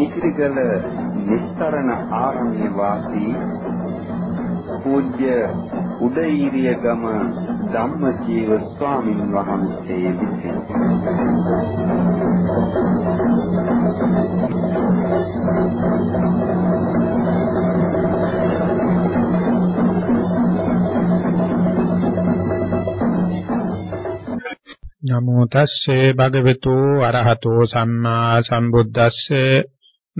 නීතිගල නිස්තරණ ආරණ්‍ය වාසී පූජ්‍ය උදේීරිය ගම ධම්මජීව ස්වාමින් වහන්සේ විසින්. නමෝ තස්සේ භගවතු අරහතෝ සම්මා සම්බුද්දස්සේ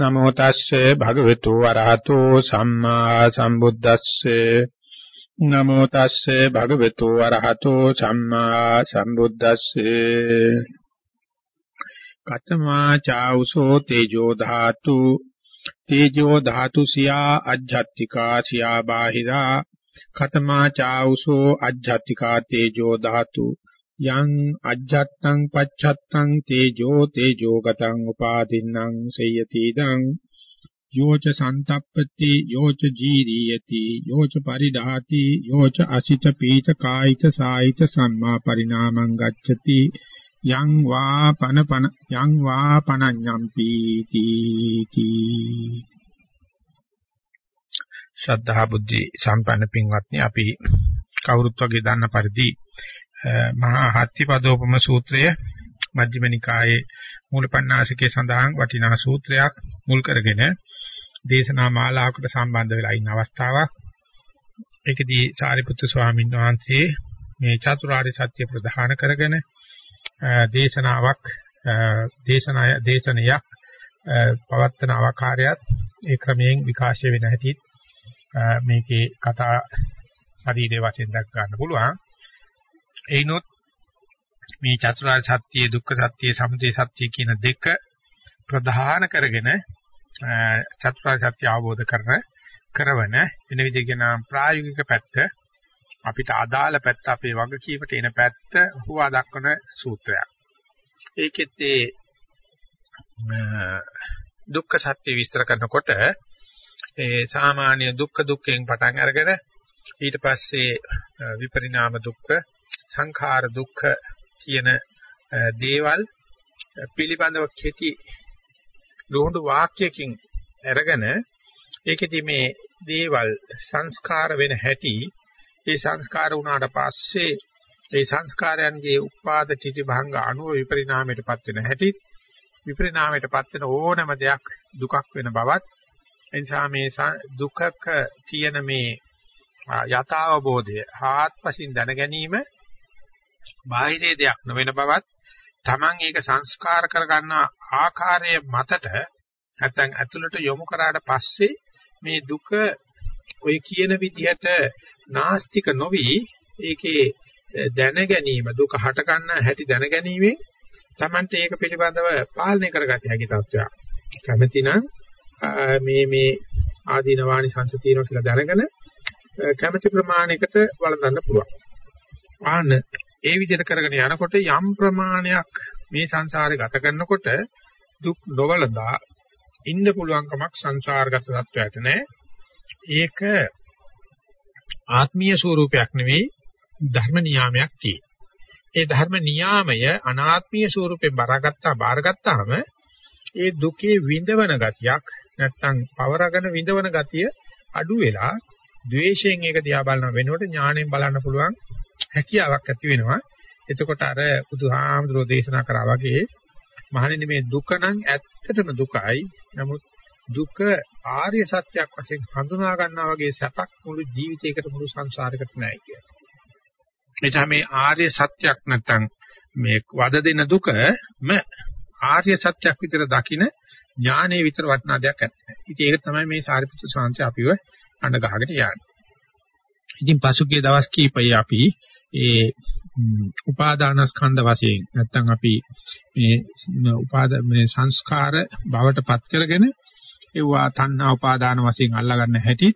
නමෝ තස්සේ භගවතු අරහතෝ සම්මා සම්බුද්දස්සේ නමෝ තස්සේ භගවතු අරහතෝ සම්මා සම්බුද්දස්සේ කතමා චෞසෝ තේජෝ ධාතු තේජෝ ධාතු සියා අජ්ජත්තිකා සියා බාහිරා කතමා චෞසෝ අජ්ජත්තිකා තේජෝ ධාතු යං අජ්ජත්තං පච්ඡත්තං තේජෝ තේජෝ ගතං උපාදින්නම් සේයති දං යෝච සන්තප්පති යෝච ජීරියති යෝච පරිදාති යෝච අසිත පීත කායිත සායිත සම්මා පරිණාමං ගච්ඡති යං වා පන පන යං වා පනඤ්ඤම්පි තීති ශ්‍රද්ධා බුද්ධි සම්පන්න පින්වත්නි අපි කවුරුත් වගේ දන්න පරිදි මහා හත්තිපදෝපම සූත්‍රය මජ්ක්‍ධිම නිකායේ මූලපණ්ණාසිකේ සඳහන් වටිනා සූත්‍රයක් මුල් කරගෙන දේශනා මාලාවකට සම්බන්ධ වෙලා ඉන්න අවස්ථාවක්. ඒකදී සාරිපුත්තු ස්වාමීන් වහන්සේ මේ චතුරාර්ය සත්‍ය ප්‍රධාන කරගෙන දේශනාවක් දේශනාය දේශනයක් පවත්තන ආකාරයත් ඒ ක්‍රමයෙන් විකාශය වෙන හැටි මේකේ කතා ශරීරයේ වශයෙන් දක් ගන්න පුළුවන්. එයිනොත් මේ චතුරාර්ය සත්‍ය, දුක්ඛ සත්‍ය, සමුදය සත්‍ය කියන දෙක ප්‍රධාන කරගෙන චතුරාර්ය සත්‍ය අවබෝධ කරන කරවන වෙන විදිහකින් ප්‍රායෝගික පැත්ත අපිට අදාළ පැත්ත අපේ වගකීමට එන පැත්ත හුවා දක්වන සූත්‍රයක්. ඒකෙත් ඒ දුක්ඛ සත්‍ය විස්තර කරනකොට ඒ සාමාන්‍ය දුක්ඛ දුක්ඛයෙන් පටන් අරගෙන ඊට පස්සේ විපරිණාම දුක්ඛ සංඛාර දුක්ඛ කියන දේවල් පිළිබඳව කෙටි ලෝණ්ඩු වාක්‍යයකින් අරගෙන ඒකෙදි මේ දේවල් සංස්කාර වෙන හැටි ඒ සංස්කාර වුණාට පස්සේ ඒ සංස්කාරයන්ගේ උපාද තිති භංග අණුව විපරිණාමයටපත් වෙන හැටි විපරිණාමයටපත් වෙන ඕනම දෙයක් දුකක් වෙන බවත් එනිසා මේ දුකක තියෙන මේ යථාබෝධය හාත්පසින් දැන ගැනීම බාහිරේ දෙයක් නොවන බවත් Taman ඒක සංස්කාර කරගන්න ආකාරය මතට නැත්නම් ඇතුළට යොමු කරාට පස්සේ මේ දුක ඔය කියන විදිහට නාස්තික නොවි ඒකේ දැන ගැනීම දුක හට ගන්න හැටි දැන ගැනීමෙන් Tamante ඒක පිළිබඳව පාලනය කරගත හැකි තත්ත්වයක්. කැමැතිනම් මේ මේ ආදීනවානි සංස තියෙනවා කියලා දැනගෙන කැමැති ප්‍රමාණයකට වළඳන්න පුළුවන්. ආන ඒ විදිහට කරගෙන යනකොට යම් ප්‍රමාණයක් මේ සංසාරේ ගත කරනකොට දුක් නොවලදා ඉන්න පුළුවන්කමක් සංසාරගත තත්වයට නැහැ. ඒක ආත්මීය ස්වરૂපයක් නෙවෙයි ධර්ම නියාමයක් තියෙන. ඒ ධර්ම නියාමය අනාත්මීය ස්වરૂපේ බරගත්තා බාරගත්තාම ඒ දුකේ විඳවන ගතියක් නැත්තම් පවරගෙන විඳවන ගතිය අඩු වෙලා ද්වේෂයෙන් ඒක දිහා බලන වෙනකොට ඥාණයෙන් බලන්න පුළුවන් හැකියාවක් ඇති වෙනවා. එතකොට අර බුදුහාමුදුරෝ දේශනා කරා වගේ මහණෙනි මේ දුක නම් ඇත්තටම දුකයි. නමුත් දුක ආර්ය සත්‍යයක් වශයෙන් හඳුනා ගන්නා වගේ සැපක් මුළු ජීවිතයකට මුළු සංසාරයකට නැහැ කියන්නේ. එතන මේ ආර්ය සත්‍යයක් නැත්තම් මේ වද දෙන දුකම ආර්ය සත්‍යයක් විතර දකින ඥානයේ විතර වටිනා දෙයක් නැහැ. ඉතින් ඒක තමයි මේ සාරිපුත්‍ර සාංශය අපිව අඬ ගහගෙන යන්නේ. ඉතින් පසුගිය දවස් කීපයේ අපි ඒ උපාදානස්කන්ධ වශයෙන් නැත්තම් අපි මේ උපාද මේ සංස්කාර බවට පත් කරගෙන ඒවා තණ්හා උපාදාන වශයෙන් අල්ලගන්න හැටි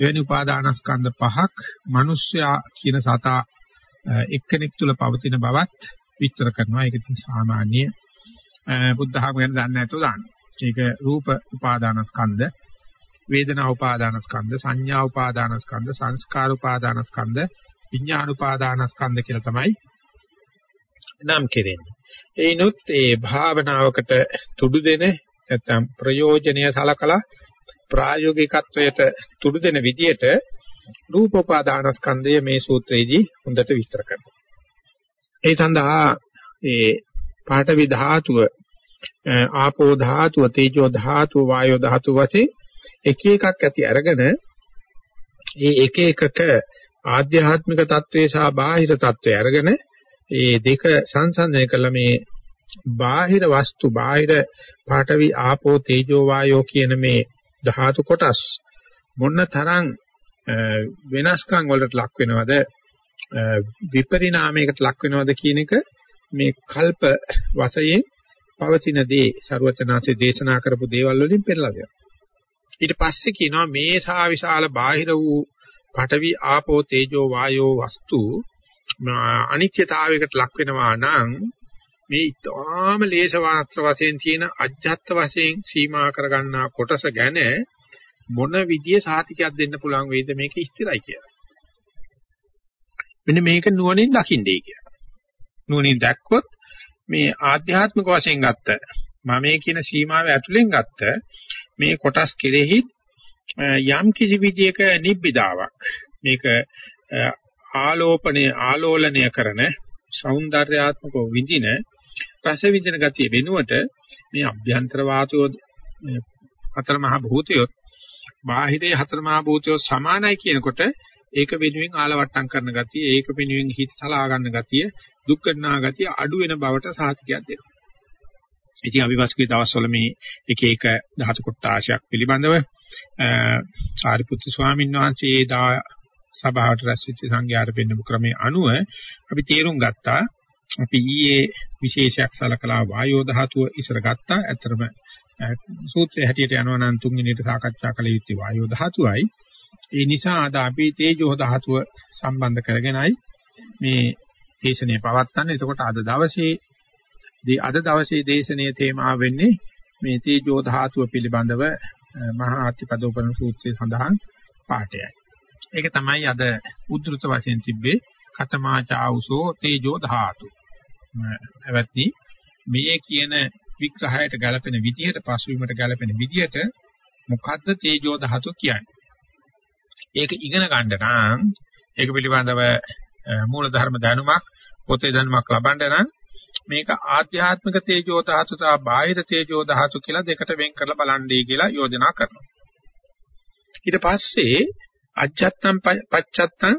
එවැනි උපාදානස්කන්ධ පහක් මිනිස්යා කියන සතා එක්කෙනෙක් තුල පවතින බවත් විස්තර කරනවා. ඒක ඉතින් සාමාන්‍ය බුද්ධ ධර්ම ගැන දන්නේ නැතුව දාන්න. ඒක රූප උපාදානස්කන්ධ, වේදනා උපාදානස්කන්ධ, සංඥා උපාදානස්කන්ධ, සංස්කාර උපාදානස්කන්ධ, විඥාන උපාදානස්කන්ධ කියලා තමයි නම් කෙරෙන්නේ. ඒනොත් ඒ භාවනාවකට තුඩු දෙන නැත්නම් ප්‍රයෝජනීය සලකලා ප්‍රායෝගිකත්වයට තුඩු දෙන විදියට රූපෝපාදානස්කන්ධය මේ සූත්‍රයේදී හොඳට විස්තර කරනවා. ඒ සඳහා ඒ පාඨවි ධාතුව ආපෝ ධාතුව තේජෝ ධාතුව වායෝ ධාතුව වශයෙන් එක එකක් ඇති අරගෙන ඒ එක එකට ආධ්‍යාත්මික తත්වේ සහ බාහිර తත්වේ අරගෙන ඒ දෙක සංසන්දනය කළා මේ බාහිර වස්තු බාහිර පාඨවි ආපෝ තේජෝ වායෝ කියන මේ ධාතු කොටස් මොන්න තරම් වෙනස්කම් වලට ලක් වෙනවද විපරිණාමයකට ලක් වෙනවද කියන එක මේ කල්ප වශයෙන් පවතින දේ ਸਰවචනාසේ දේශනා කරපු දේවල් වලින් පෙරලා දෙනවා. ඊට පස්සේ කියනවා මේ සා විශාල බාහිර වූ පඨවි ආපෝ තේජෝ වායෝ වස්තු අනිත්‍යතාවයකට ලක් වෙනවා නම් මේ ඊටාම ලේස වාස්ත්‍ර වශයෙන් තියෙන අජ්ජත් වශයෙන් සීමා කරගන්නා කොටස ගැන මොන විදිය සාතිකයක් දෙන්න පුළුවන් වේද මේක ස්ථිරයි කියලා. මෙන්න මේක නුවණින් දකින්නේ කියලා. නුවණින් දැක්කොත් මේ ආධ්‍යාත්මික වශයෙන් ගත්ත මම මේ කියන සීමාව ඇතුලෙන් ගත්ත මේ කොටස් කෙරෙහි යම් කිසි විදියක නිබ්බිදාවක් මේක ආලෝපණය ආලෝලනය කරන సౌందర్యාත්මකව විඳින රස විඳින ගතිය වෙනුවට මේ අභ්‍යන්තර වාතය හතර මහ භූතය බාහිරේ හතර මහ භූතය සමානයි කියනකොට ඒක වෙනුවෙන් ආලවට්ටම් කරන ගතිය ඒක වෙනුවෙන් හිත සලා ගන්න ගතිය දුක් කරනා ගතිය අඩු වෙන බවට සාතිකයක් දෙනවා. ඉතින් අපි පසුගිය දවස්වල මේ එක එක ධාතු කොටාශයක් පිළිබඳව සාරිපුත්තු ස්වාමීන් වහන්සේ දා සභාවට රැස්වෙච්ච සංඝයාට පෙන්වපු ක්‍රමයේ අනුව අපි තේරුම් ගත්තා අපි ඊයේ විශේෂයක් සලකලා වායෝ ධාතුව ඉස්සර ගත්තා. ඇත්තරම සූත්‍රයේ හැටියට යනවා නම් තුන්වෙනිට සාකච්ඡා කළ යුත්තේ වායෝ ධාතුවයි. ඒ නිසා අද අපි තේජෝ ධාතුව සම්බන්ධ කරගෙනයි මේ දේශනය පවත්වන්නේ. එතකොට අද දවසේ අද දවසේ දේශනයේ තේමාව වෙන්නේ මේ තේජෝ ධාතුව පිළිබඳව මහා අතිපදෝපන සූත්‍රයේ සඳහන් පාඩයයි. ඒක තමයි අද උද්දෘත වශයෙන් තිබ්බේ කතමාචාවුසෝ තේජෝ ධාතු. එවත්නි මේ කියන විග්‍රහයට ගැලපෙන විදිහට පසුවීමට ගැලපෙන විදිහට මොකද්ද තේජෝ ධාතු කියන්නේ? ඒක ඉගෙන ගන්න නම් ඒක පිළිබඳව මූල ධර්ම දැනුමක් පොතේ දැනුමක් ලබන්න නම් මේක ආධ්‍යාත්මික තේජෝ ධාතු සහ බාහිර තේජෝ ධාතු කියලා දෙකට වෙන් කරලා බලන්නයි කියලා යෝජනා කරනවා. ඊට පස්සේ අජත්තම් පච්චත්තම්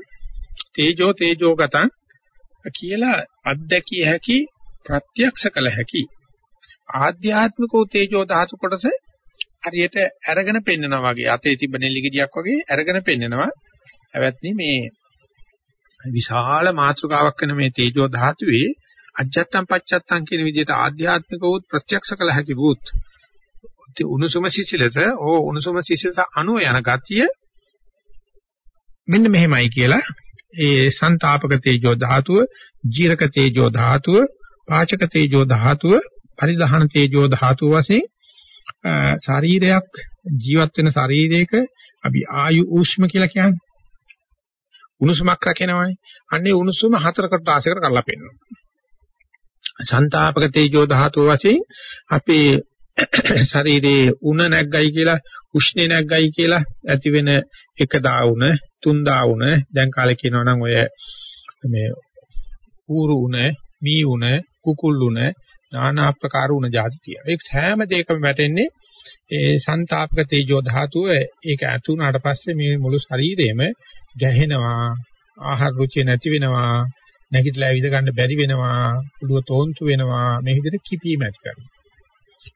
තේජෝ තේජෝ ගතං කියලා අත්දැකිය හැකි ප්‍රත්‍යක්ෂ කළ හැකි ආධ්‍යාත්මිකෝ තේජෝ ධාතු කොටස හරියට අරගෙන පෙන්නනවා වගේ අතේ තිබ්බ නෙල්ලි ගෙඩියක් වගේ අරගෙන පෙන්නනවා හැවත්නි මේ විශාල මාත්‍රකාවක් වෙන මේ තේජෝ ධාතුවේ අජත්තම් පච්චත්තම් කියන විදිහට ආධ්‍යාත්මික වූ ප්‍රත්‍යක්ෂ කළ හැකි වූත් උණුසුම සිසිලස ඕ උණුසුම සිසිලස අණු යන ගතිය මෙන්න මෙහෙමයි කියලා ඒ සංතාපක තේජෝ ධාතුව, ජීරක තේජෝ ධාතුව, පාචක තේජෝ ධාතුව, පරිදහන තේජෝ ධාතුව වශයෙන් ශරීරයක් ජීවත් වෙන ශරීරයක අපි ආයු ඌෂ්ම කියලා කියන්නේ. උණුසුමක් රකිනවනේ. අන්නේ උණුසුම හතරකට ආසයකට කරලා පෙන්නනවා. සන්තාපක තේජෝ ධාතුව වශයෙන් අපේ ශරීරයේ උණ නැග්ගයි කියලා උෂ්ණේ නැග්ගයි කියලා ඇති වෙන එක දාවුන තුන් දාවුන දැන් කාලේ කියනවා නම් ඔය මේ ඌරු උණ මී උණ කුකුල් උණ নানা ආකාර උණ જાති තියෙනවා. ඒක හැම දෙයකම වැටෙන්නේ ඒ සන්තාපක තේජෝ ධාතුව. ඒක ඇති වුණාට පස්සේ මේ මුළු ශරීරෙම ගැහෙනවා ආහාර රුචිය නැති වෙනවා. නැගිටලා ඇවිද ගන්න බැරි වෙනවා උඩුව තෝන්තු වෙනවා මේ විදිහට කිපීම ඇති කරනවා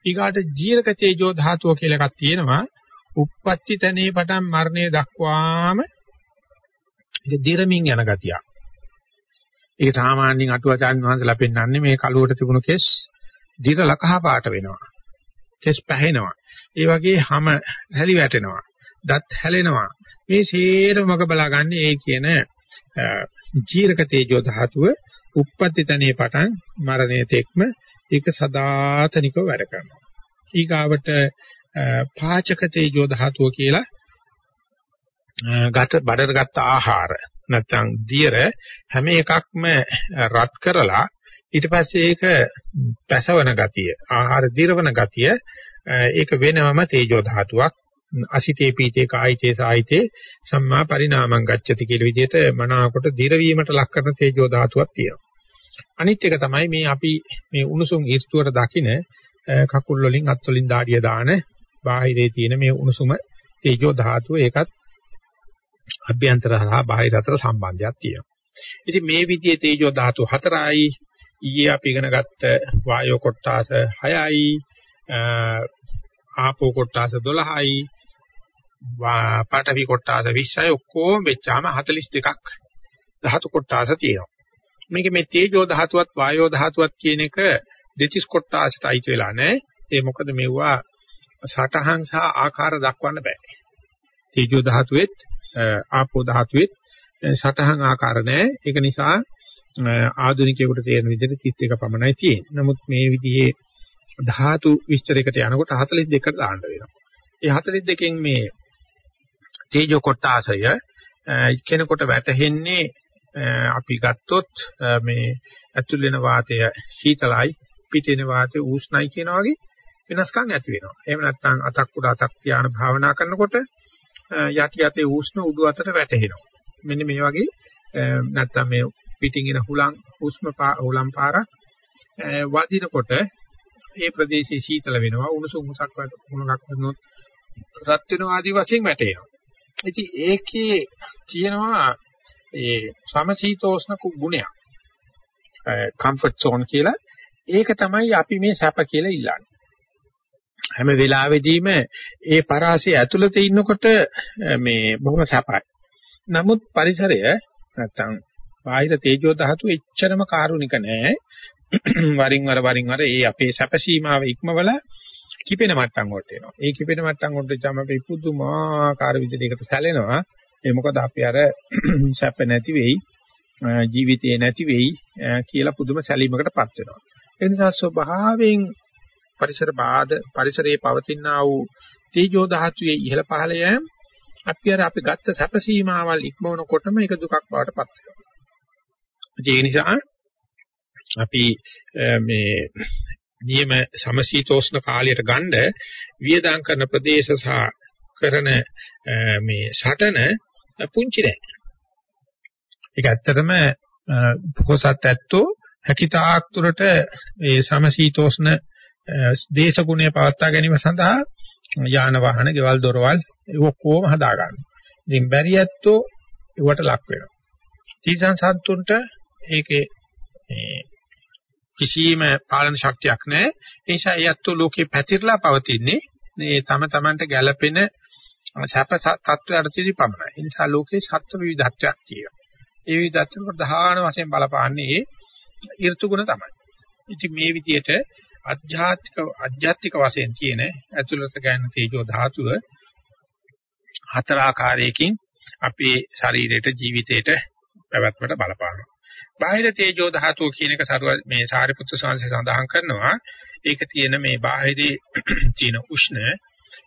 ඊගාට ජීරක තේජෝ ධාතුව කියලා එකක් තියෙනවා. උප්පත්ති තැනේ පටන් මරණය දක්වාම ඒක දිරමින් යන ගතියක්. ඒක සාමාන්‍යයෙන් අටුවාචාන් වහන්සේලා පෙන්වන්නේ මේ කලුවට තිබුණු කෙස් දිරලා කහ පාට වෙනවා. කෙස් පැහෙනවා. ඒ වගේ හැම හැලි වැටෙනවා. දත් හැලෙනවා. මේ සේරමක බලාගන්නේ ඒ කියන ජීරක තේජෝ ධාතුව උප්පත්ති තනේ පටන් මරණය තෙක්ම ඒක සදාතනිකව වැඩ කරනවා. ඊගාවට පාචක තේජෝ ධාතුව කියලා ගත බඩට ගත්ත ආහාර නැත්නම් දියර හැම එකක්ම රත් කරලා ඊට පස්සේ ඒක පැසවන ගතිය ආහාර දිරවන ගතිය ඒක වෙනවම තේජෝ ධාතුවක් අසිතේ පීතේ කායිතේ සායිතේ සම්මා පරිණාමං ගච්ඡති කියලා විදිහට මනාවකට දිරවීමට ලක් කරන තේජෝ ධාතුවක් තියෙනවා. අනිත් එක තමයි මේ අපි මේ උණුසුම් ඍතුවට දකින කකුල් වලින් අත් වලින් දාඩිය දාන බාහිරේ තියෙන මේ උණුසුම තේජෝ ධාතුව ඒකත් අභ්‍යන්තර සහ බාහිර අතර සම්බන්ධයක් තියෙනවා. ඉතින් මේ විදිහේ තේජෝ ධාතු හතරයි ඊයේ අපි ඉගෙන ගත්ත වායෝ කොටාස 6යි ආපෝ කොටාස 12යි පාඨවි කොටාස 20යි ඔක්කොම වෙච්චාම 42ක් ධාතු කොටාස තියෙනවා. මේක මේ තේජෝ ධාතුවත් වායෝ ධාතුවත් කියන එක දෙතිස් කොටාසට අයිති වෙලා නැහැ. ඒ මොකද මෙවුවා සටහන් සහ ආකාර දක්වන්න බෑ. තේජෝ ධාතුවෙත් ආපෝ ධාතුවෙත් සටහන් ආකාර නැහැ. ඒක නිසා ආධුනිකයෙකුට තේරෙන විදිහට 31 පමණයි තියෙන්නේ. නමුත් මේ විදිහේ ධාතු විස්තරයකට යනකොට 42කට දාන්න වෙනවා. ඒ 42කින් මේ තේජෝ කොටාසය කෙනෙකුට වැටහෙන්නේ අපි ගත්තොත් මේ ඇතුල් වෙන වාතය සීතලයි පිටින වාතය උෂ්ණයි කියන වගේ වෙනස්කම් ඇති වෙනවා. එහෙම නැත්නම් අතක් උඩ අතක් තියාන භාවනා කරනකොට යටි යතේ උෂ්ණ උඩු අතට වැටෙනවා. මෙන්න මේ වගේ නැත්නම් මේ පිටින් එන හුලං උෂ්ම හුලම් පාරක් වදිනකොට ඒ ප්‍රදේශයේ සීතල වෙනවා උණුසුම් උසක් වුණක් වුණොත් රත් වෙනවා ආදී වශයෙන් වැටෙනවා. ඉතින් ඒකේ තියෙනවා ඒ සමශීතෝෂ්ණ ගුණයක්. කම්ෆර්ට් zone කියලා ඒක තමයි අපි මේ සැප කියලා ඉල්ලන්නේ. හැම වෙලාවෙදීම ඒ පරාසය ඇතුළත ඉන්නකොට මේ බොහොම සැපයි. නමුත් පරිසරය නැත්තම් බාහිර තේජෝ ධාතු එච්චරම කාරුණික නෑ. වරින් වර වරින් වර ඒ අපේ සැප සීමාව ඉක්මවල කිපෙන මට්ටම් වලට එනවා. ඒ කිපෙන මට්ටම් වලට තමයි අපි පුදුමාකාර විදිහකට සැලෙනවා. ඒ මොකද අපි අර සැප නැති වෙයි ජීවිතේ නැති වෙයි කියලා පුදුම සැලීමකටපත් වෙනවා. ඒ නිසා ස්වභාවයෙන් පරිසර බාධ පරිසරයේ පවතිනා වූ තේජෝ ධාතුවේ ඉහළ පහළ යෑම අපි අර අපි ගත්ත සැප සීමාවල් ඉක්මවනකොටම ඒක දුකක් බවට පත් වෙනවා. ඒ නිසා අපි මේ නියම සමශීතෝෂ්ණ කාලයට ගන්න වියදම් කරන ප්‍රදේශ සහ කරන මේ සටන පුංචි නෑ. ඒක ඇත්තටම පොහොසත් ඇත්තෝ හැකිතාක් තුරට මේ සමශීතෝෂ්ණ දේශගුණය පවත්වා ගැනීම සඳහා යාන වාහන, ගෙවල් දොරවල් ඔක්කොම හදා ගන්නවා. ඉතින් බැරි ඇත්තෝ ඒවට ලක් වෙනවා. තීසන් සත්තුන්ට ඒකේ කිසිම පාලන ශක්තියක් නැහැ. ඒ නිසා ඒ ඇත්තෝ ලෝකේ පැතිරලා පවතින්නේ මේ තම තමන්ට ගැළපෙන සැප තත්ත්වයටදී පමණයි. ඒ නිසා ලෝකේ සත්ව විවිධත්වයක් තියෙනවා. ඒ විවිධත්ව ප්‍රධාන වශයෙන් බලපාන්නේ ඒ ඍතු ගුණ තමයි. ඉතින් මේ විදිහට අධ්‍යාත්මික අධ්‍යාත්මික වශයෙන් තියෙන ඇතුළත ගන්න තේජෝ ධාතුව හතර ආකාරයකින් අපේ ශරීරයට ජීවිතයට පැවැත්මට බලපානවා. බාහිර තේජෝ ධාතුව කියන එක සරුව මේ සාරිපුත්‍ර සංඝසේ සඳහන් කරනවා. ඒක තියෙන මේ බාහිරේ තියෙන උෂ්ණ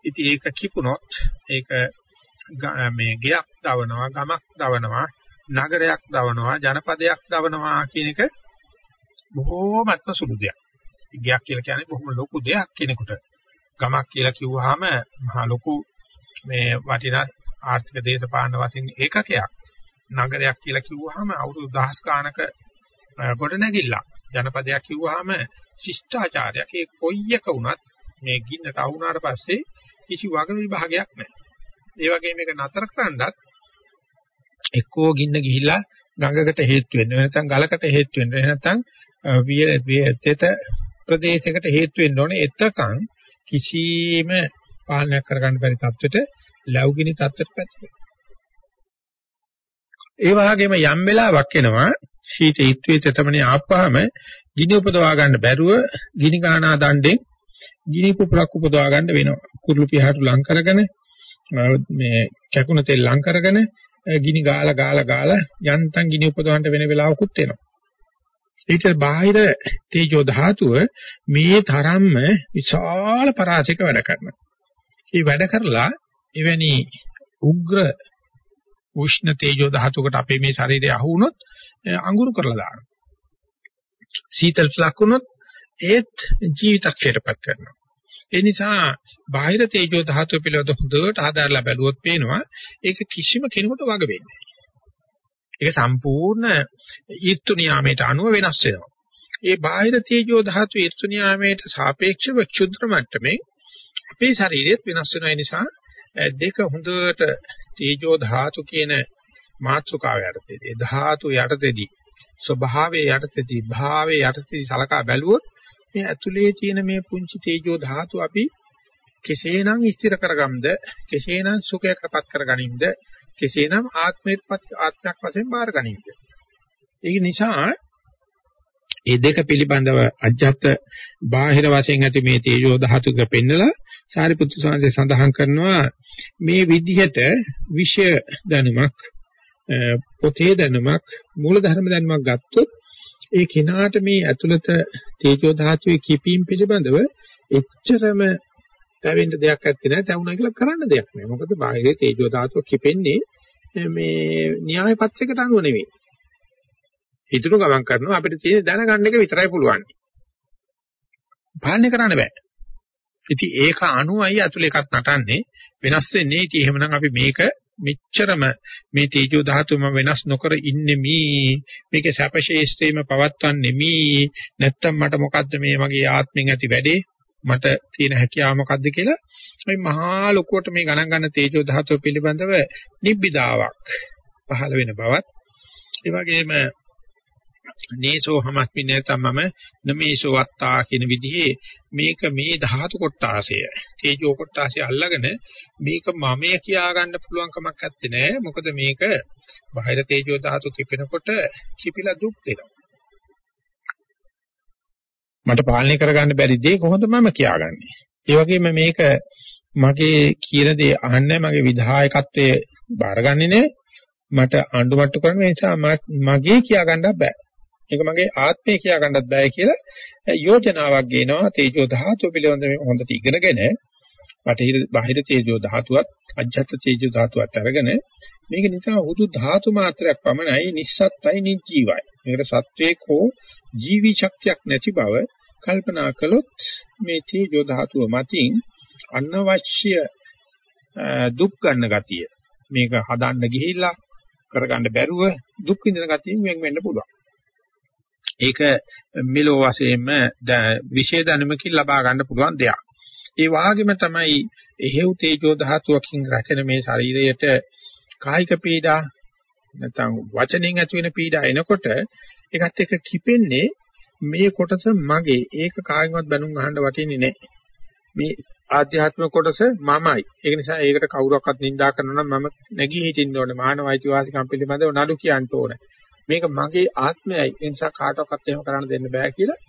ඉතින් ඒක කිපුණොත් ඒක මේ ගයක් දවනවා ගමක් දවනවා නගරයක් දවනවා ජනපදයක් දවනවා කියන එක බොහෝමත්ම සුළු දෙයක්. ගයක් කියලා කියන්නේ බොහොම ලොකු දෙයක් කෙනෙකුට. ගමක් කියලා කිව්වහම මහා ලොකු මේ වටිනා ආර්ථික දේශපාලන වශයෙන් ඒකකයක්. නගරයක් කියලා කිව්වහම අවුරුදු දහස් ගානක ගොඩනැගිල්ලක්. ජනපදයක් කිව්වහම ශිෂ්ටාචාරයක්. ඒ කොයි එක වුණත් මේ ගින්නට අහුණාට පස්සේ කිසි වග විභාගයක් නැහැ. ඒ වගේ මේක නතර කරන්නත් එක්කෝ ගින්න ගිහිල්ලා ගඟකට හේතු වෙන්න නැත්නම් ගලකට හේතු වෙන්න නැත්නම් වියතෙත ප්‍රදේශයකට හේතු වෙන්න ඕනේ එතකන් කිසිම පාලනයක් කරගන්න බැරි තත්ත්වෙට ලැබුගිනි තත්ත්වයට පැතිරෙනවා. ඒ වගේම යම් වෙලාවක් එනවා ශීත ඊත්වයේ තෙතමනේ ආපුවාම ගිනි උපදවා ගන්න බැරුව ගිනි ගානා දණ්ඩෙන් ගිනි පුපුරක් උපදවා ගන්න වෙනවා. කුරුළු පිහාටු ලං කරගෙන මේ කැකුණ තෙල් ලං කරගෙන ගිනි ගාලා ගාලා ගාලා යන්තම් ගිනි උපදවන්න වෙන වෙලාවකුත් එනවා. ඊට බාහිර තේජෝ ධාතුව මේ තරම්ම විශාල පරාසයක වැඩ කරනවා. මේ වැඩ කරලා එවැනි උග්‍ර උෂ්ණ තේජෝ ධාතුවකට අපේ මේ ශරීරය අහු වුණොත් අඟුරු කරලා දානවා. සීතල ෆ්ලක් වුණොත් ඒත් ජීවිතක්ෂයටපත් කරනවා. ඒ නිසා බාහිර තේජෝ ධාතුව පිළිබඳ හොඳට ආදාරලා බැලුවොත් පේනවා ඒක කිසිම කෙනෙකුට වග වෙන්නේ ඒක සම්පූර්ණ ඊර්තු නියාමයට අනුව වෙනස් වෙනවා. ඒ බාහිර තේජෝ ධාතු ඊර්තු නියාමයට සාපේක්ෂව ක්ෂුද්‍ර මට්ටමේ අපේ ශරීරයත් වෙනස් වෙන නිසා දෙක හොඳට තේජෝ ධාතු කියන මාත්‍රකාව යටතේදී. ධාතු යටතේදී ස්වභාවයේ යටතේදී භාවයේ යටතේදී සලකා බැලුවොත් මේ ඇතුලේ තියෙන මේ පුංචි තේජෝ ධාතු අපි කෙසේනම් ස්ථිර කරගම්ද? කෙසේනම් සුඛයකටපත් කරගනින්ද? කෙසේනම් ආත්මයටපත් ආත්මයක් වශයෙන් බාරගනින්ද ඒක නිසා මේ දෙක පිළිබඳව අජ්ජත් බාහිර වශයෙන් ඇති මේ තේජෝ ධාතුක පෙන්නලා සාරිපුත්තු සාංශය සඳහන් කරනවා මේ විදිහට විෂය දැනුමක් පොතේ දැනුමක් මූල ධර්ම දැනුමක් ගත්තොත් ඒ කෙනාට මේ ඇතුළත තේජෝ ධාතුවේ කිපීම් පිළිබඳව එච්චරම තැවෙන්න දෙයක් නැත්තේ නෑ තැවුණා කියලා කරන්න දෙයක් නෑ මොකද බාහිර තේජෝ ධාතුව කිපෙන්නේ මේ න්‍යාය පත්‍රයකට අනුව නෙවෙයි. හිතුණු ගමන් කරනවා අපිට තියෙන දැනගන්න එක විතරයි පුළුවන්. පාලනය කරන්න බෑ. ඉතින් ඒක අනුවයි අතුල එකක් නටන්නේ. වෙනස් වෙන්නේ ඉතින් එහෙමනම් අපි මේක මෙච්චරම මේ තේජෝ ධාතුවම වෙනස් නොකර ඉන්නේ මේ මේකේ සැපශේෂ්ඨේම පවත්වන්නේ මේ නැත්තම් මට මොකද්ද මේ මගේ ආත්මෙන් ඇති වැඩේ? මට තියෙන හැකියාව මොකද්ද කියලා? මේ මහා ලොකුවට මේ ගණන් ගන්න තේජෝ ධාතුව පිළිබඳව නිබ්බිදාවක් පහළ වෙන බවත්. ඒ වගේම නේසෝ හමස්මි නැතමම නමේසෝ වත්තා කියන විදිහේ මේක මේ ධාතු කොටාසය තේජෝ කොටාසය අල්ලගෙන මේක මමයේ කියා ගන්න පුළුවන් කමක් නැත්තේ නෑ. මොකද මේක බාහිර තේජෝ ධාතු කිපෙනකොට කිපිලා දුක් දෙනවා මට පාලනය කරගන්න බැරි දේ කොහොමද මම කියාගන්නේ? ඒ වගේම මේක මගේ කියන දේ අහන්නේ මගේ විධායකත්වයේ බාරගන්නේ නෑ. මට අඬුමට්ටු කරන නිසා මගේ කියා ගන්නත් බෑ. ඒක මගේ ආත්මය කියා ගන්නත් බෑ කියලා යෝජනාවක් ගේනවා තේජෝ ධාතුව පිළිබඳව හොඳට ඉගෙනගෙන බටහිර බාහිර තේජෝ ධාතුවත් අජ්ජත් තේජෝ ධාතුවත් අරගෙන මේක නිසා හුදු ධාතු මාත්‍රයක් පමණයි නිස්සත්තයි නිජීවයි. මේකට සත්වේක හෝ ජීවි ශක්තියක් නැති බව කල්පනා කළොත් මේ තේජෝ ධාතුව මතින් අනවශ්‍ය දුක් ගන්න ගතිය මේක හදන්න ගිහිල්ලා කරගන්න බැරුව දුක් විඳින ගතියෙන් වෙන් වෙන්න පුළුවන්. ඒක මෙලෝ වශයෙන්ම විශේෂ දැනුමකින් ලබා ගන්න පුළුවන් දෙයක්. ඒ වාගේම තමයි එහෙව් තේජෝ ධාතුවකින් රැකෙන මේ ශරීරයට කායික පීඩා නැත්නම් වචනෙන් ඇති වෙන පීඩා එනකොට ඒකත් එක්ක කිපෙන්නේ මේ කොටස මගේ ඒක කායින්වත් බැනුම් අහන්න වටින්නේ නැහැ. මේ ආධ්‍යාත්මික කොටස මමයි. ඒක නිසා ඒකට කවුරක්වත් නිඳා කරනවා නම් මම නැගී හිටින්න ඕනේ. මානව අයිතිවාසිකම් පිළිබඳව නඩු කියන්න ඕනේ. මේක මගේ ආත්මයයි. ඒ නිසා කාටවත් එහෙම කරන්න දෙන්න බෑ කියලා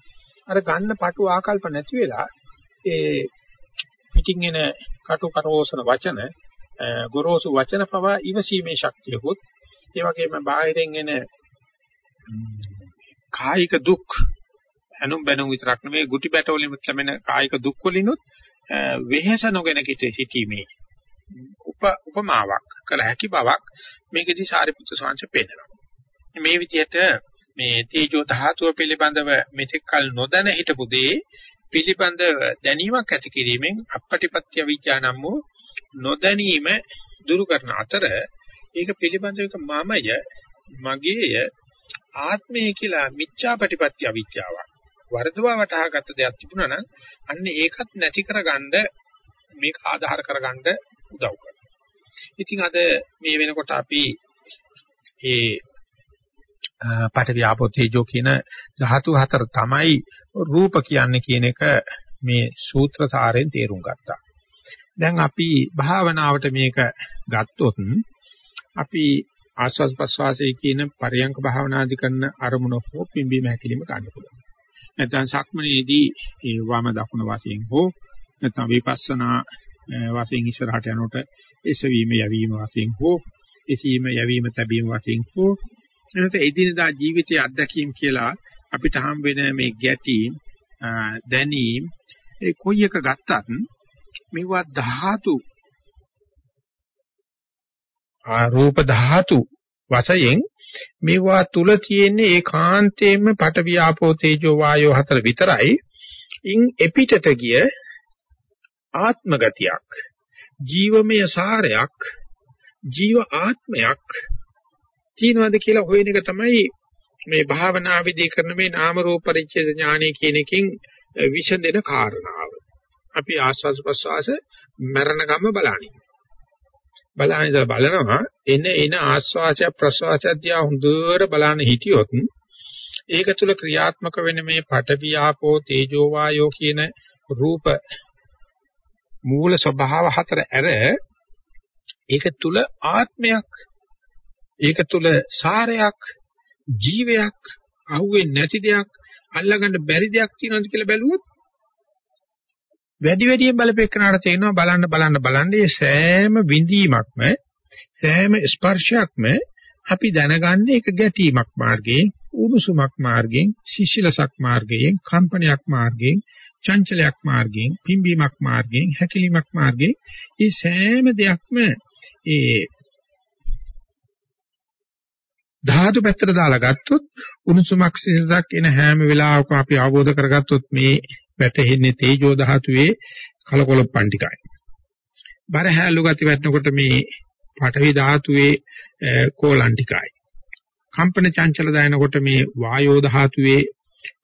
අර ගන්න පටු ආකල්ප නැති වෙලා ඒ පිටින් එන කටු කරෝසන වචන ගොරෝසු වචන පවා ඉවසීමේ ශක්තියකුත් ඒ වගේම බාහිරින් එන කායික දුක් අනුම් බැනුම් විතරක් නෙමෙයි ගුටි බැට වලින් ලැබෙන කායික දුක් වලිනුත් වෙහෙස නොගෙන සිටීමේ උප උපමාවක් කළ හැකි බවක් මේකදී සාරිපුත්‍ර ස්වාමීන් පෙන්නනවා. මේ විදිහට මේ තේජෝ ධාතුව පිළිබඳව මෙතෙක් කල නොදැන හිටපු දේ පිළිබඳව දැනීමක් ඇති කිරීමෙන් අපපටිපත්‍ය විඥානම් වූ නොදැනීම දුරු කරන අතර ඒක පිළිබඳව එක මමය මගේය ආත්මය කියලා මිච්ඡාපටිපත්‍ය අවිද්‍යාවක් වර්ධවා වටහාගත් දෙයක් තිබුණා නම් අන්න ඒකත් නැති කරගන්න මේක ආධාර කරගන්න උදව් කරනවා. ඉතින් අද මේ වෙනකොට අපි මේ පඨවි ආපෝ තේජෝ කියන ධාතු හතර තමයි රූප කියන්නේ කියන එක මේ සූත්‍ර සාරයෙන් තේරුම් ගත්තා. දැන් අපි භාවනාවට මේක ගත්තොත් අපි ආස්වාද ප්‍රසවාසයේ කියන පරියංක භාවනාදි කරන අරමුණ හෝ පිම්බීම හැකිලිම ගන්න පුළුවන්. නැත්නම් සක්මනේදී ඒ වම දකුණ වශයෙන් හෝ නැත්නම් විපස්සනා වශයෙන් ඉස්සරහට යනකොට එසවීම යැවීම වශයෙන් හෝ එසීම යැවීම තැබීම වශයෙන් හෝ එනත එදිනදා ජීවිතයේ අත්දැකීම් කියලා අපිට හම් වෙන මේ ගැටීම් දැනීම් ඒ කොයි එක ගත්තත් මේවා ධාතු ආරූප ධාතු වශයෙන් මේවා තුල තියෙන්නේ ඒකාන්තයෙන්ම පට වියාපෝ තේජෝ වායෝ හතර විතරයි. ඉන් එපිටට ගිය ආත්ම ගතියක් ජීවමය සාරයක් ජීව ආත්මයක් තියනවාද කියලා හොයන එක තමයි මේ භාවනා විදී කරන මේ නාම රූප පරිච්ඡේද ඥානය කියන එකෙන් විසඳෙන කාරණාව. අපි ආස්වාද ප්‍රසවාස මරණ ගම බලන්නේ. බලන ඉඳලා බලනවා එන එන ආස්වාසය ප්‍රසවාසය දිහා හොඳට බලන හිටියොත් ඒක තුල ක්‍රියාත්මක වෙන මේ පඨවි ආපෝ තේජෝ වායෝ කියන රූප මූල ස්වභාව හතර ඇර ඒක තුල ආත්මයක් ඒක තුල සාරයක් ජීවයක් අහුවෙන්නේ නැති දෙයක් අල්ලගන්න බැරි දෙයක් තියෙනවද කියලා බැලුවොත් වැඩි වැඩියෙන් බලපෙන්නාට තේරෙනවා බලන්න බලන්න බලන්න මේ සෑම විඳීමක්ම සෑම ස්පර්ශයක්ම අපි දැනගන්නේ ඒක ගැටීමක් මාර්ගයෙන් උණුසුමක් මාර්ගයෙන් සිසිලසක් මාර්ගයෙන් කම්පනයක් මාර්ගයෙන් චංචලයක් මාර්ගයෙන් පිම්බීමක් මාර්ගයෙන් හැකිලීමක් මාර්ගයෙන් මේ සෑම දෙයක්ම ඒ ධාතු පැත්තට දාලා ගත්තොත් උණුසුමක් සිසිලසක් එන හැම වෙලාවකම අපි අවබෝධ කරගත්තොත් මේ වැටෙන්නේ තේජෝ ධාතුවේ කලකොලප්පන් ටිකයි. බර හැලු ගති වැටෙනකොට මේ පඨවි ධාතුවේ කෝලන් ටිකයි. කම්පන චංචල දානකොට මේ වායෝ ධාතුවේ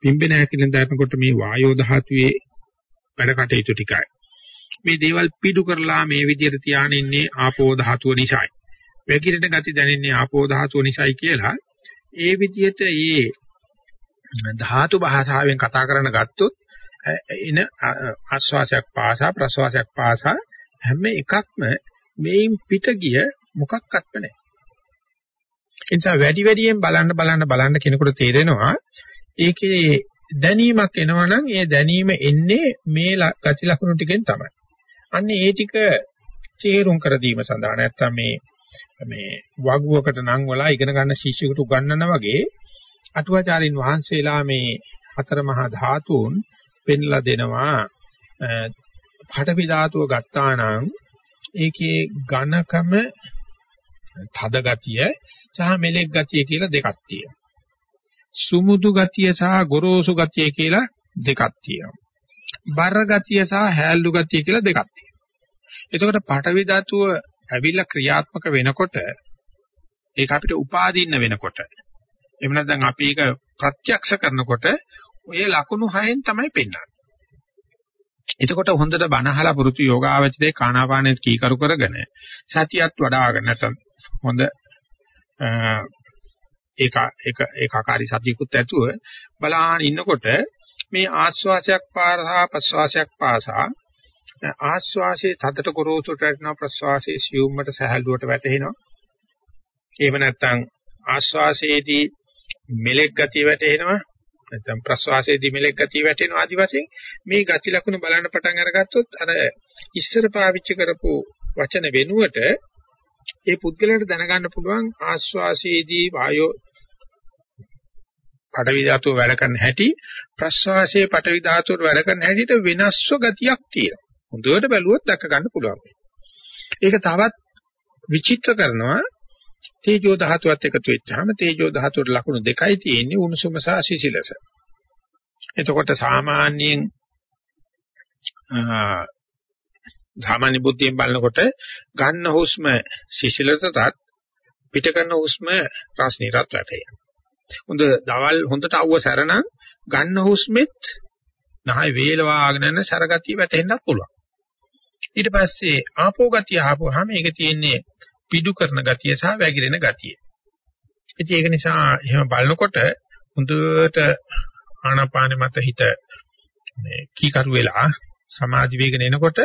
පිම්බෙන හැකිලෙන් දානකොට මේ වායෝ ධාතුවේ වැඩ කටයුතු ටිකයි. මේ දේවල් පිටු කරලා මේ විදිහට තියාගෙන ඉන්නේ ආපෝ ධාතුව නිසායි. වැగిරෙන ගති දැනෙන්නේ ආපෝ ධාතුව නිසායි කියලා ඒ විදිහට මේ ධාතු භාෂාවෙන් කතා කරන ගත්තොත් එන ආස්වාසයක් පාසා ප්‍රසවාසයක් පාසා හැම එකක්ම මේන් පිට ගිය මොකක්වත්ම නැහැ. ඒ නිසා වැඩි වැඩියෙන් බලන්න බලන්න බලන්න කෙනෙකුට තේරෙනවා ඒකේ දැනීමක් එනවනම් ඒ දැනීම එන්නේ මේ ගති ලක්ෂණ ටිකෙන් තමයි. අන්න ඒ ටික තේරුම් කර දීම සඳහා නැත්තම් මේ මේ වගුවකට නම් වලා ඉගෙන ගන්න ශිෂ්‍යයෙකුට උගන්වනා වගේ අටුවාචාරින් වහන්සේලා මේ හතර මහා ධාතුන් පෙන්ලා දෙනවා පඨවි ධාතුව ගත්තා නම් ඒකේ ඝනකම තද ගතිය සහ මෙලෙක් ගතිය කියලා දෙකක් තියෙනවා. සුමුදු ගතිය සහ ගොරෝසු ගතිය කියලා දෙකක් තියෙනවා. බර ගතිය සහ හැල්ලු ගතිය කියලා දෙකක් තියෙනවා. එතකොට පඨවි ධාතුව ඇවිල්ලා ක්‍රියාත්මක වෙනකොට ඒක අපිට උපාදීන්න වෙනකොට එහෙම නැත්නම් අපි ඒක ප්‍රත්‍යක්ෂ කරනකොට ඔය ලකුණු හයෙන් තමයි පෙන්වන්නේ. එතකොට හොඳට බනහලා පුරුතු යෝගාවචරයේ කානාපානෙ කීකරු කරගෙන සතියත් වඩ아가ගෙන නැත්නම් හොඳ ඒක ඒක ඒකාකාරී සතියකුත් ඇතුව බලාන ඉන්නකොට මේ ආස්වාසයක් පාරහා ප්‍රස්වාසයක් පාසා ආස්වාසයේ තදට ගොරෝසුට වැටෙනවා ප්‍රස්වාසයේ සියුම්මට සහැල්ලුවට වැටෙනවා එහෙම නැත්නම් ආස්වාසයේදී මෙලෙක් ගතිය වැටෙනවා නැත්නම් ප්‍රස්වාසයේදී මෙලෙක් ගතිය වැටෙනවා ආදි වශයෙන් මේ ගති ලක්ෂණ බලන්න පටන් අරගත්තොත් අර ඉස්සර පාවිච්චි කරපු වචන වෙනුවට ඒ පුද්ගලයාට දැනගන්න පුළුවන් ආස්වාසයේදී වායෝ පඩවි ධාතුව වැඩ කරන හැටි ප්‍රස්වාසයේ පඩවි ධාතුවට වැඩ කරන හැටිට වෙනස්ව ගතියක් තියෙනවා. හොඳට බැලුවොත් දැක ගන්න පුළුවන්. ඒක තවත් විචිත්‍ර කරනවා තේජෝ ධාතුවත් එකතු වෙච්චාම තේජෝ ධාතුවට ලකුණු දෙකයි තියෙන්නේ උණුසුම සහ සිසිලස. එතකොට සාමාන්‍යයෙන් සාමාන්‍ය බුද්ධියෙන් බලනකොට ගන්න හුස්ම සිසිලසටත් පිට කරන හුස්ම රස්නිරත් වැටේ. හොඳ දවල් හොඳට අවුව සැරනම් ගන්න හුස්මෙත් නහය වේලවාගෙන යන සරගතිය වැටෙන්නත් පුළුවන්. ඊට පස්සේ ආපෝ ගතිය ආපුවාම ඒක තියෙන්නේ පිඩු කරන ගතිය සහ වැగిරෙන ගතිය. ඉතින් ඒක නිසා එහෙම බලනකොට හොඳට ආනාපානෙ මත හිත මේ කීකරු වෙලා සමාධි වේගන එනකොට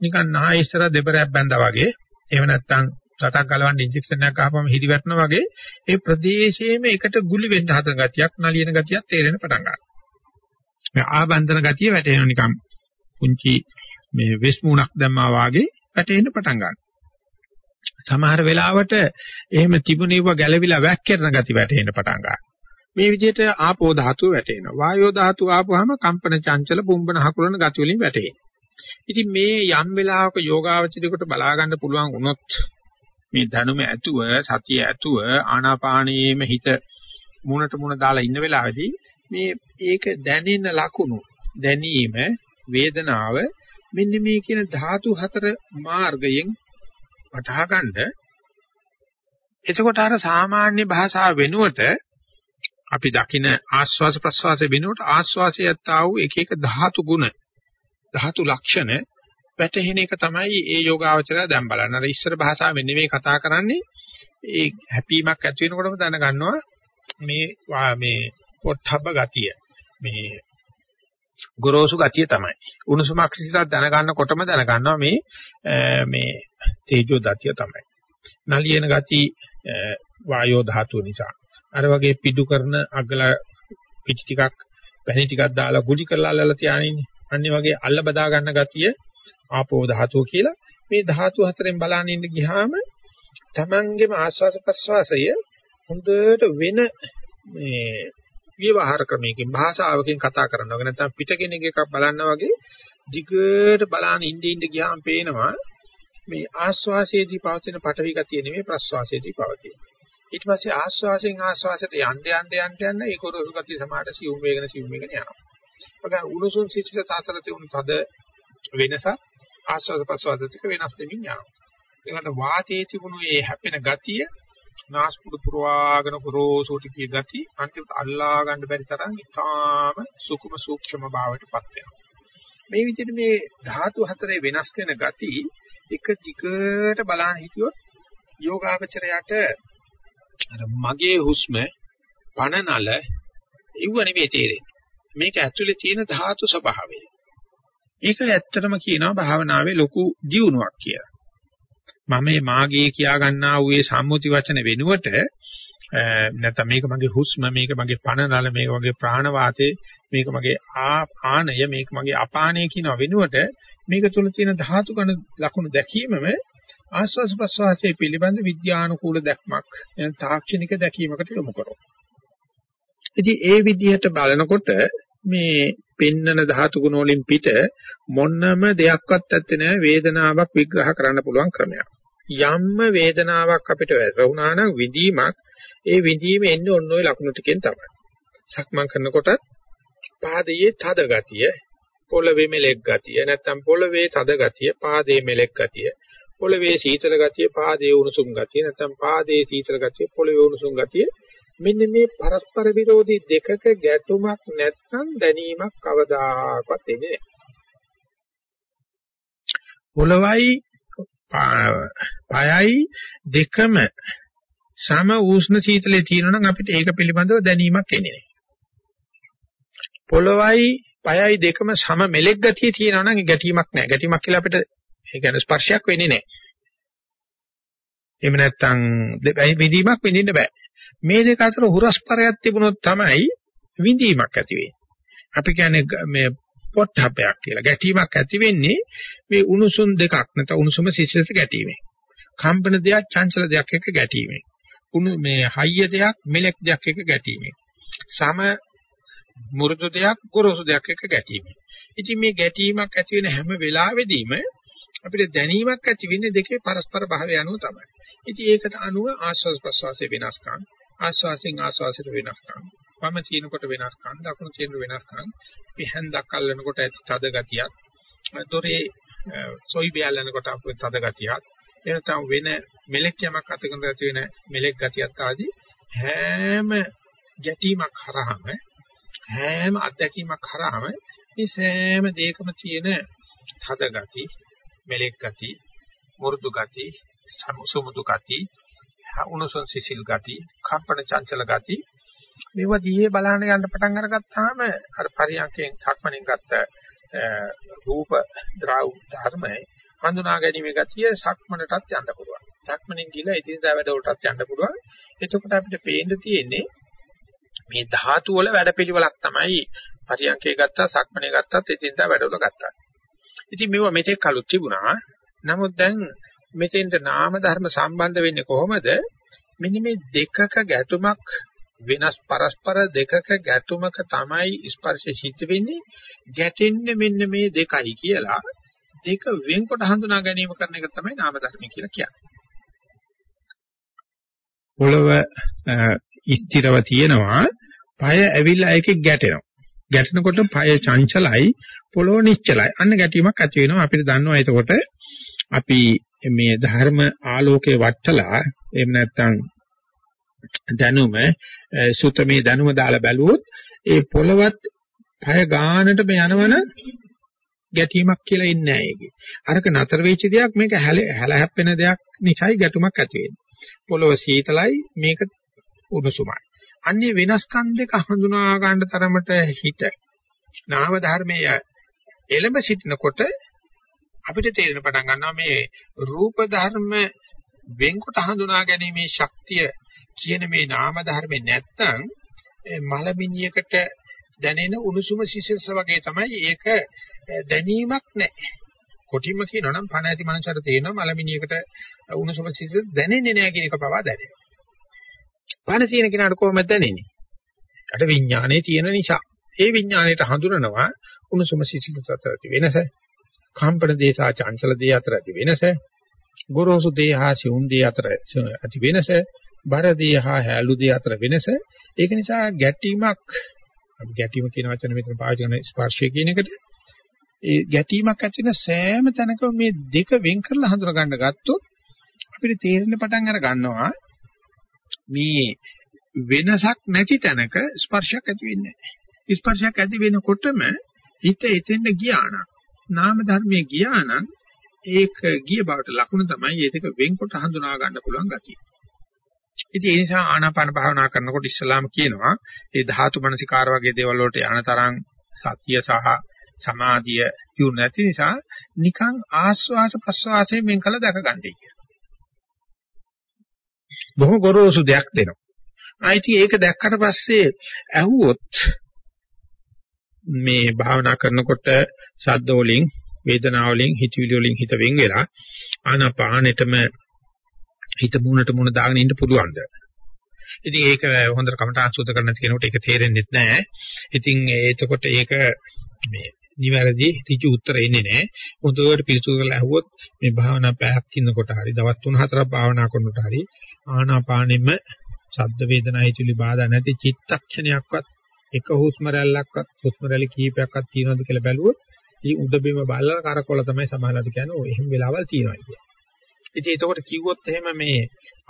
නිකන් නාය ඉස්සර දෙබරයක් බැඳා වගේ එහෙම නැත්නම් රටක් ගලවන්න ඉන්ජෙක්ෂන් එකක් අහපම හිරි වැටෙනා වගේ ඒ ප්‍රදේශයේම එකට ගුලි වෙන්න හදන ගතියක් නලියන ගතියක් තේරෙන පටන් ගන්නවා. මේ ආබන්ධන ගතිය වැටෙනවා නිකන් පුංචි මේ වෙස් මූණක් දැම්මා වාගේ වැටෙන්න පටන් ගන්නවා. සමහර වෙලාවට එහෙම තිබුණේව ගැළවිලා වැක්කිරන ගති වැටෙන්න පටන් ගන්නවා. මේ විදිහට ආපෝ ධාතුව වැටෙනවා. වායෝ ධාතුව ආපුවාම කම්පන චංචල බුම්බන හකුලන ගති වලින් වැටෙනවා. ඉතින් මේ යම් වෙලාවක යෝගාවචිතයකට බලා ගන්න පුළුවන් වුණොත් මේ ධනුම ඇතුව සතිය ඇතුව ආනාපානයේම හිත මුණට මුණ දාලා ඉන්න වෙලාවේදී මේ ඒක දැනෙන ලකුණු දැනීම වේදනාව මෙන්න මේ කියන ධාතු හතර මාර්ගයෙන් වටහා ගන්න එතකොට අර සාමාන්‍ය භාෂාව වෙනුවට අපි දකින ආස්වාස ප්‍රස්වාස වෙනුවට ආස්වාසයේ යත්තා වූ එක එක ධාතු ගුණ ධාතු ලක්ෂණ වැටහෙන එක තමයි ඒ යෝගාවචරය දැන් බලන්න. අර ඉස්සර භාෂාවෙන් නෙමෙයි කතා කරන්නේ. ඒ හැපීමක් ඇති වෙනකොටම දැනගන්නවා මේ මේ පොට්ටබ්බ ගතිය. මේ ගොරෝසු ගතිය තමයි. උණුසුමක් සිසිලක් දැනගන්නකොටම දැනගන්නවා මේ මේ තේජෝ දතිය තමයි. නලියන ගති වායෝ ධාතුව නිසා. අර වගේ පිඩු කරන අගල පිටි ටිකක් පැණි ටිකක් දාලා ගුලි කරලා අල්ලලා තියානින්නේ. අනිත් වගේ අල්ල බදා ගන්න ගතිය ආපෝ ධාතුව කියලා. මේ ධාතු හතරෙන් බලන්න ඉන්න ගියාම තමන්ගේම ආස්වාද ප්‍රස්වාසය හොඳට වෙන මේ ව්‍යවහාර ක්‍රමයකින් භාෂාවකින් කතා කරනවා. නැත්නම් පිටකෙනෙක් එකක් බලනවා වගේ දිගට බලන ඉඳ ඉඳ ගියාම පේනවා මේ ආස්වාසයේදී පවතින පටවි ගතිය නෙමෙයි ප්‍රස්වාසයේදී පවතින. ඊට පස්සේ ආස්වාසයෙන් ආස්වාසයට යන්න යන්න යන්න යන්න ඒ කොරසු ගතිය සමාඩ සිවුම් වේගන සිවුම් වේගන යනවා. ඔක උණුසුම් සිසිල සාසර තියුණු තද වෙනස ආස්වාද ප්‍රස්වාද දෙක වෙනස් වෙමින් යනවා. ඒකට වාතයේ තිබුණු මේ හැපෙන ගතිය නාස්පුඩු පුරවාගෙන ගොරෝසුට කිය ගති අන්තිමට අල්ලා ගන්න බැරි තරම් ඉතාම සුකුම සූක්ෂම භාවයටපත් වෙනවා. මේ විදිහට මේ ධාතු හතරේ වෙනස් වෙන ගති එක දිගට බලන්න හිටියොත් යෝගාවචරයට අර මගේ හුස්ම පණනල ඉව නෙවෙයි තේරෙන්නේ. මේක ඇතුලේ තියෙන ධාතු ස්වභාවය. ඒක ඇත්තටම කියනවා භාවනාවේ ලොකු දියුණුවක් කියලා. මම මේ මාගේ කියා ගන්නා වූ ඒ සම්මුති වචන වෙනුවට නැත්නම් මේක මගේ හුස්ම මේක මගේ පණ නල මේක මගේ ප්‍රාණ වාතේ මේක මගේ ආනය මේක මගේ අපානය කියන වෙනුවට මේක තුල තියෙන ධාතු ගණ ලක්ෂණ දැකීමම ආස්වාස් ප්‍රස්වාසයේ පිළිබඳ විද්‍යානුකූල දැක්මක් එන තාක්ෂණික දැකීමකට යොමු කරනවා. ඉතින් ඒ විදිහට බලනකොට මේ පෙන්නන ධාතු ගුණ වලින් පිට මොන්නම දෙයක්වත් ඇත්තේ නැහැ වේදනාවක් විග්‍රහ කරන්න පුළුවන් ක්‍රමයක්. යම්ම වේදනාවක් අපිට වැටුණා නම් විඳීමක් ඒ විඳීම එන්නේ ඔන්න ඔය ලකුණු ටිකෙන් තමයි. සක්මන් කරනකොට පාදයේ තද ගතිය, පොළවේ මෙලෙක් ගතිය, නැත්නම් පොළවේ තද ගතිය, පාදයේ මෙලෙක් ගතිය, පොළවේ සීතල ගතිය, පාදයේ උණුසුම් ගතිය, නැත්නම් පාදයේ සීතල ගතිය, පොළවේ උණුසුම් ගතිය මෙන්න මේ පරස්පර විරෝධී දෙකක ගැටුමක් නැත්නම් දැනීමක් කවදාකවත් එන්නේ නැහැ. පොළවයි පයයි දෙකම සම උෂ්ණ සීතලයේ තියෙනවා නම් අපිට ඒක පිළිබඳව දැනීමක් එන්නේ නැහැ. පොළවයි පයයි දෙකම සම මෙලෙක් ගතිය තියෙනවා නම් ගැටීමක් නැහැ. ගැටීමක් කියලා අපිට ඒ කියන්නේ ස්පර්ශයක් වෙන්නේ නැහැ. එහෙම නැත්නම් විඳීමක් විඳින්න බෑ. මේ දෙක අතර හුරස්පරයක් තිබුණොත් තමයි විඳීමක් ඇති වෙන්නේ. අපි කියන්නේ මේ පොට්ටහපයක් කියලා. ගැටීමක් ඇති වෙන්නේ මේ උණුසුම් දෙකක් නැත්නම් උණුසුම සිසිලස ගැටීමෙන්. කම්පන දෙයක් චංචල දෙයක් එක්ක ගැටීමෙන්. උණු මේ හයිය දෙයක් මෙලෙක් දෙයක් එක්ක ගැටීමෙන්. සම මුරුදු දෙයක් ගොරෝසු දෙයක් එක්ක ගැටීමෙන්. ඉතින් මේ ගැටීමක් ඇති වෙන හැම වෙලාවෙදීම අපිට දැනීමක් ඇති වෙන්නේ දෙකේ පරස්පර භාවය අනුව තමයි. ඉතින් ඒකට අනුව ආස්වාද ප්‍රසවාසයේ වෙනස්කම් ආස්වාසින් ආස්වාසයට වෙනස්කම් වම තියෙනකොට වෙනස්කම් දකුණු තියෙන වෙනස්කම්. පිහන්දක් අල්ලනකොට ඇති තද ගතියක්. දොරේ සොයි බැලනකොට අපේ තද ගතියක්. එනතම් වෙන මෙලෙක් යමක් අතකින් ඇති වෙන මෙලෙක් ගතියක් ආදී හැම ගැටීමක් හරහම හැම අත්දැකීමක් හරහම මේ සෑම දෙයකම තියෙන තද ගති මෙලෙක් ගති මුරුදු ගති සමුසුමුදු ගති උණුසුම් සිසිල් ගති, කම්පන චංචල ගති මේවා දිහේ බලන්න යන්න පටන් අරගත්තාම අර පරියන්කෙන් සක්මණෙන් ගත්ත රූප ද්‍රව ධර්මයේ හඳුනා ගැනීමේ ගතිය සක්මණටත් යන්න පුළුවන්. සක්මණෙන් ගිහලා ඉතින්දා වැඩවලටත් යන්න පුළුවන්. එතකොට අපිට පේන්න තියෙන්නේ මේ ධාතු වල වැඩපිළිවෙලක් තමයි පරියන්කේ ගත්තා, සක්මනේ ගත්තත් එතෙන්ට වැඩවල ගත්තා. ඉතින් මේවා මෙතෙක් කලුත් තිබුණා. නමුත් දැන් මෙතෙන්ට නාම ධර්ම සම්බන්ධ වෙන්නේ කොහොමද? මෙන්න මේ දෙකක ගැටුමක් වෙනස් පරස්පර දෙකක ගැටුමක තමයි ස්පර්ශය සිද්ධ වෙන්නේ ගැටෙන්නේ මෙන්න මේ දෙකයි කියලා දෙක වෙන්කොට හඳුනා ගැනීම කරන එක තමයි නාම ධර්ම කියලා කියන්නේ. පොළව ස්ථිරව තියෙනවා පය ඇවිල්ලා ඒකේ ගැටෙනවා. ගැටෙනකොට පය චංචලයි පොළොව නිශ්චලයි. අන්න ගැටීමක් ඇති වෙනවා අපිට දන්නවා එතකොට අපි මේ ධර්ම ආලෝකයේ වටලා එහෙම නැත්නම් දැනුම සුතමේ දැනුම දාලා බැලුවොත් ඒ පොළවත් පය ගානට මේ යනවන ගැටීමක් කියලා ඉන්නේ නැහැ ඒකේ. අරක නතර වෙච්ච දෙයක් මේක හැල හැප්පෙන දෙයක් නිසායි ගැටුමක් ඇති වෙන්නේ. පොළව සීතලයි මේක උණුසුමයි. අන්නේ වෙනස්කම් දෙක හඳුනා ගන්න තරමට හිත නාම ධර්මයේ එළඹ සිටිනකොට අපිට තේරෙන පටන් ගන්නවා මේ රූප ධර්ම වෙන්කොට හඳුනා ගැනීමේ ශක්තිය කියන මේ නාම ධර්මේ නැත්තම් මලමිනියකට දැනෙන උණුසුම සිසිල්ස වගේ තමයි ඒක දැනීමක් නැහැ. කොටිම කියනවා නම් පණ ඇති මනසට තේරෙනවා මලමිනියකට උණුසුම සිසිල් දැනෙන්නේ නැහැ කියන එක පවා දැනෙනවා. පණ තියෙන කෙනාට කොහොමද දැනෙන්නේ? අට විඥානයේ තියෙන නිසා. ඒ විඥාණයට හඳුනනවා උණුසුම සිසිල් අතර ඇති වෙනස. කම්පන දේසා චංචල දේ අතර ඇති වෙනස. ගොරෝසු දේ හා සිවුම් දේ අතර ඇති වෙනස. බර දේ හා හැලු දේ අතර වෙනස. ඒක නිසා ගැටීමක් අපි ගැටීම කියන වචන මෙතන පාවිච්චි කරන ස්පර්ශය කියන එකට ඒ ගැටීමක් ඇති වෙන සෑම තැනකම මේ දෙක වෙන් කරලා හඳුනා ගන්න ගත්තොත් අපිට තේරෙන්න පටන් අර ගන්නවා මේ වෙනසක් නැති තැනක ස්පර්ශයක් ඇති වෙන්නේ නැහැ. ස්පර්ශයක් ඇති වෙනකොටම හිත එතෙන්ට ගියා නම් නාම ධර්මයේ ගියා නම් ඒක ගිය බවට ලකුණ තමයි ඒ දෙක වෙන්කොට හඳුනා ගන්න පුළුවන් ගතිය. ඉතින් ඒ නිසා ආනාපාන භාවනා කරනකොට ඉස්සලාම කියනවා ඒ ධාතු මනසිකාර වගේ දේවල් වලට යන තරම් සතිය සහ සමාධිය යොමු නැති නිසා නිකන් ආස්වාස ප්‍රස්වාසයෙන් වෙන් කළ දැක ගන්නයි කියලා. බොහොම ගොරෝසු දෙයක් දෙනවා. ආයිති ඒක දැක්කට පස්සේ ඇහුවොත් මේ භාවනා කරනකොට ශබ්ද වලින් වේදනාව වලින් හිතවිලි වලින් හිත වෙන් වෙලා ආනාපානෙටම හිත මුණට මුණ දාගෙන ඉන්න පුළුවන්ද? ඉතින් ඒක හොඳට කමටහන් සූත කරන කෙනෙකුට ඒක තේරෙන්නේ නැහැ. ඉතින් එතකොට ඒක මේ නිවැරදි ඍජු උත්තර එන්නේ නැහැ. හොඳට පිළිසුදු කරලා අහුවොත් මේ භාවනා පැයක් ඉන්නකොට හරි දවස් 3-4ක් භාවනා කරනකොට හරි ආනාපානෙම ශබ්ද වේදනා හිතුලි බාධා නැති චිත්තක්ෂණයක්වත් එක හුස්ම රැල්ලක්වත් හුස්ම රැලි කීපයක්වත් තියෙනවද කියලා බැලුවොත් මේ උඩ බිම බලලා කරකොල තමයි සමහරවිට කියන්නේ ඔය එහෙම වෙලාවල් තියෙනවා කියන්නේ. ඉතින් ඒකකොට කිව්වොත් එහෙම මේ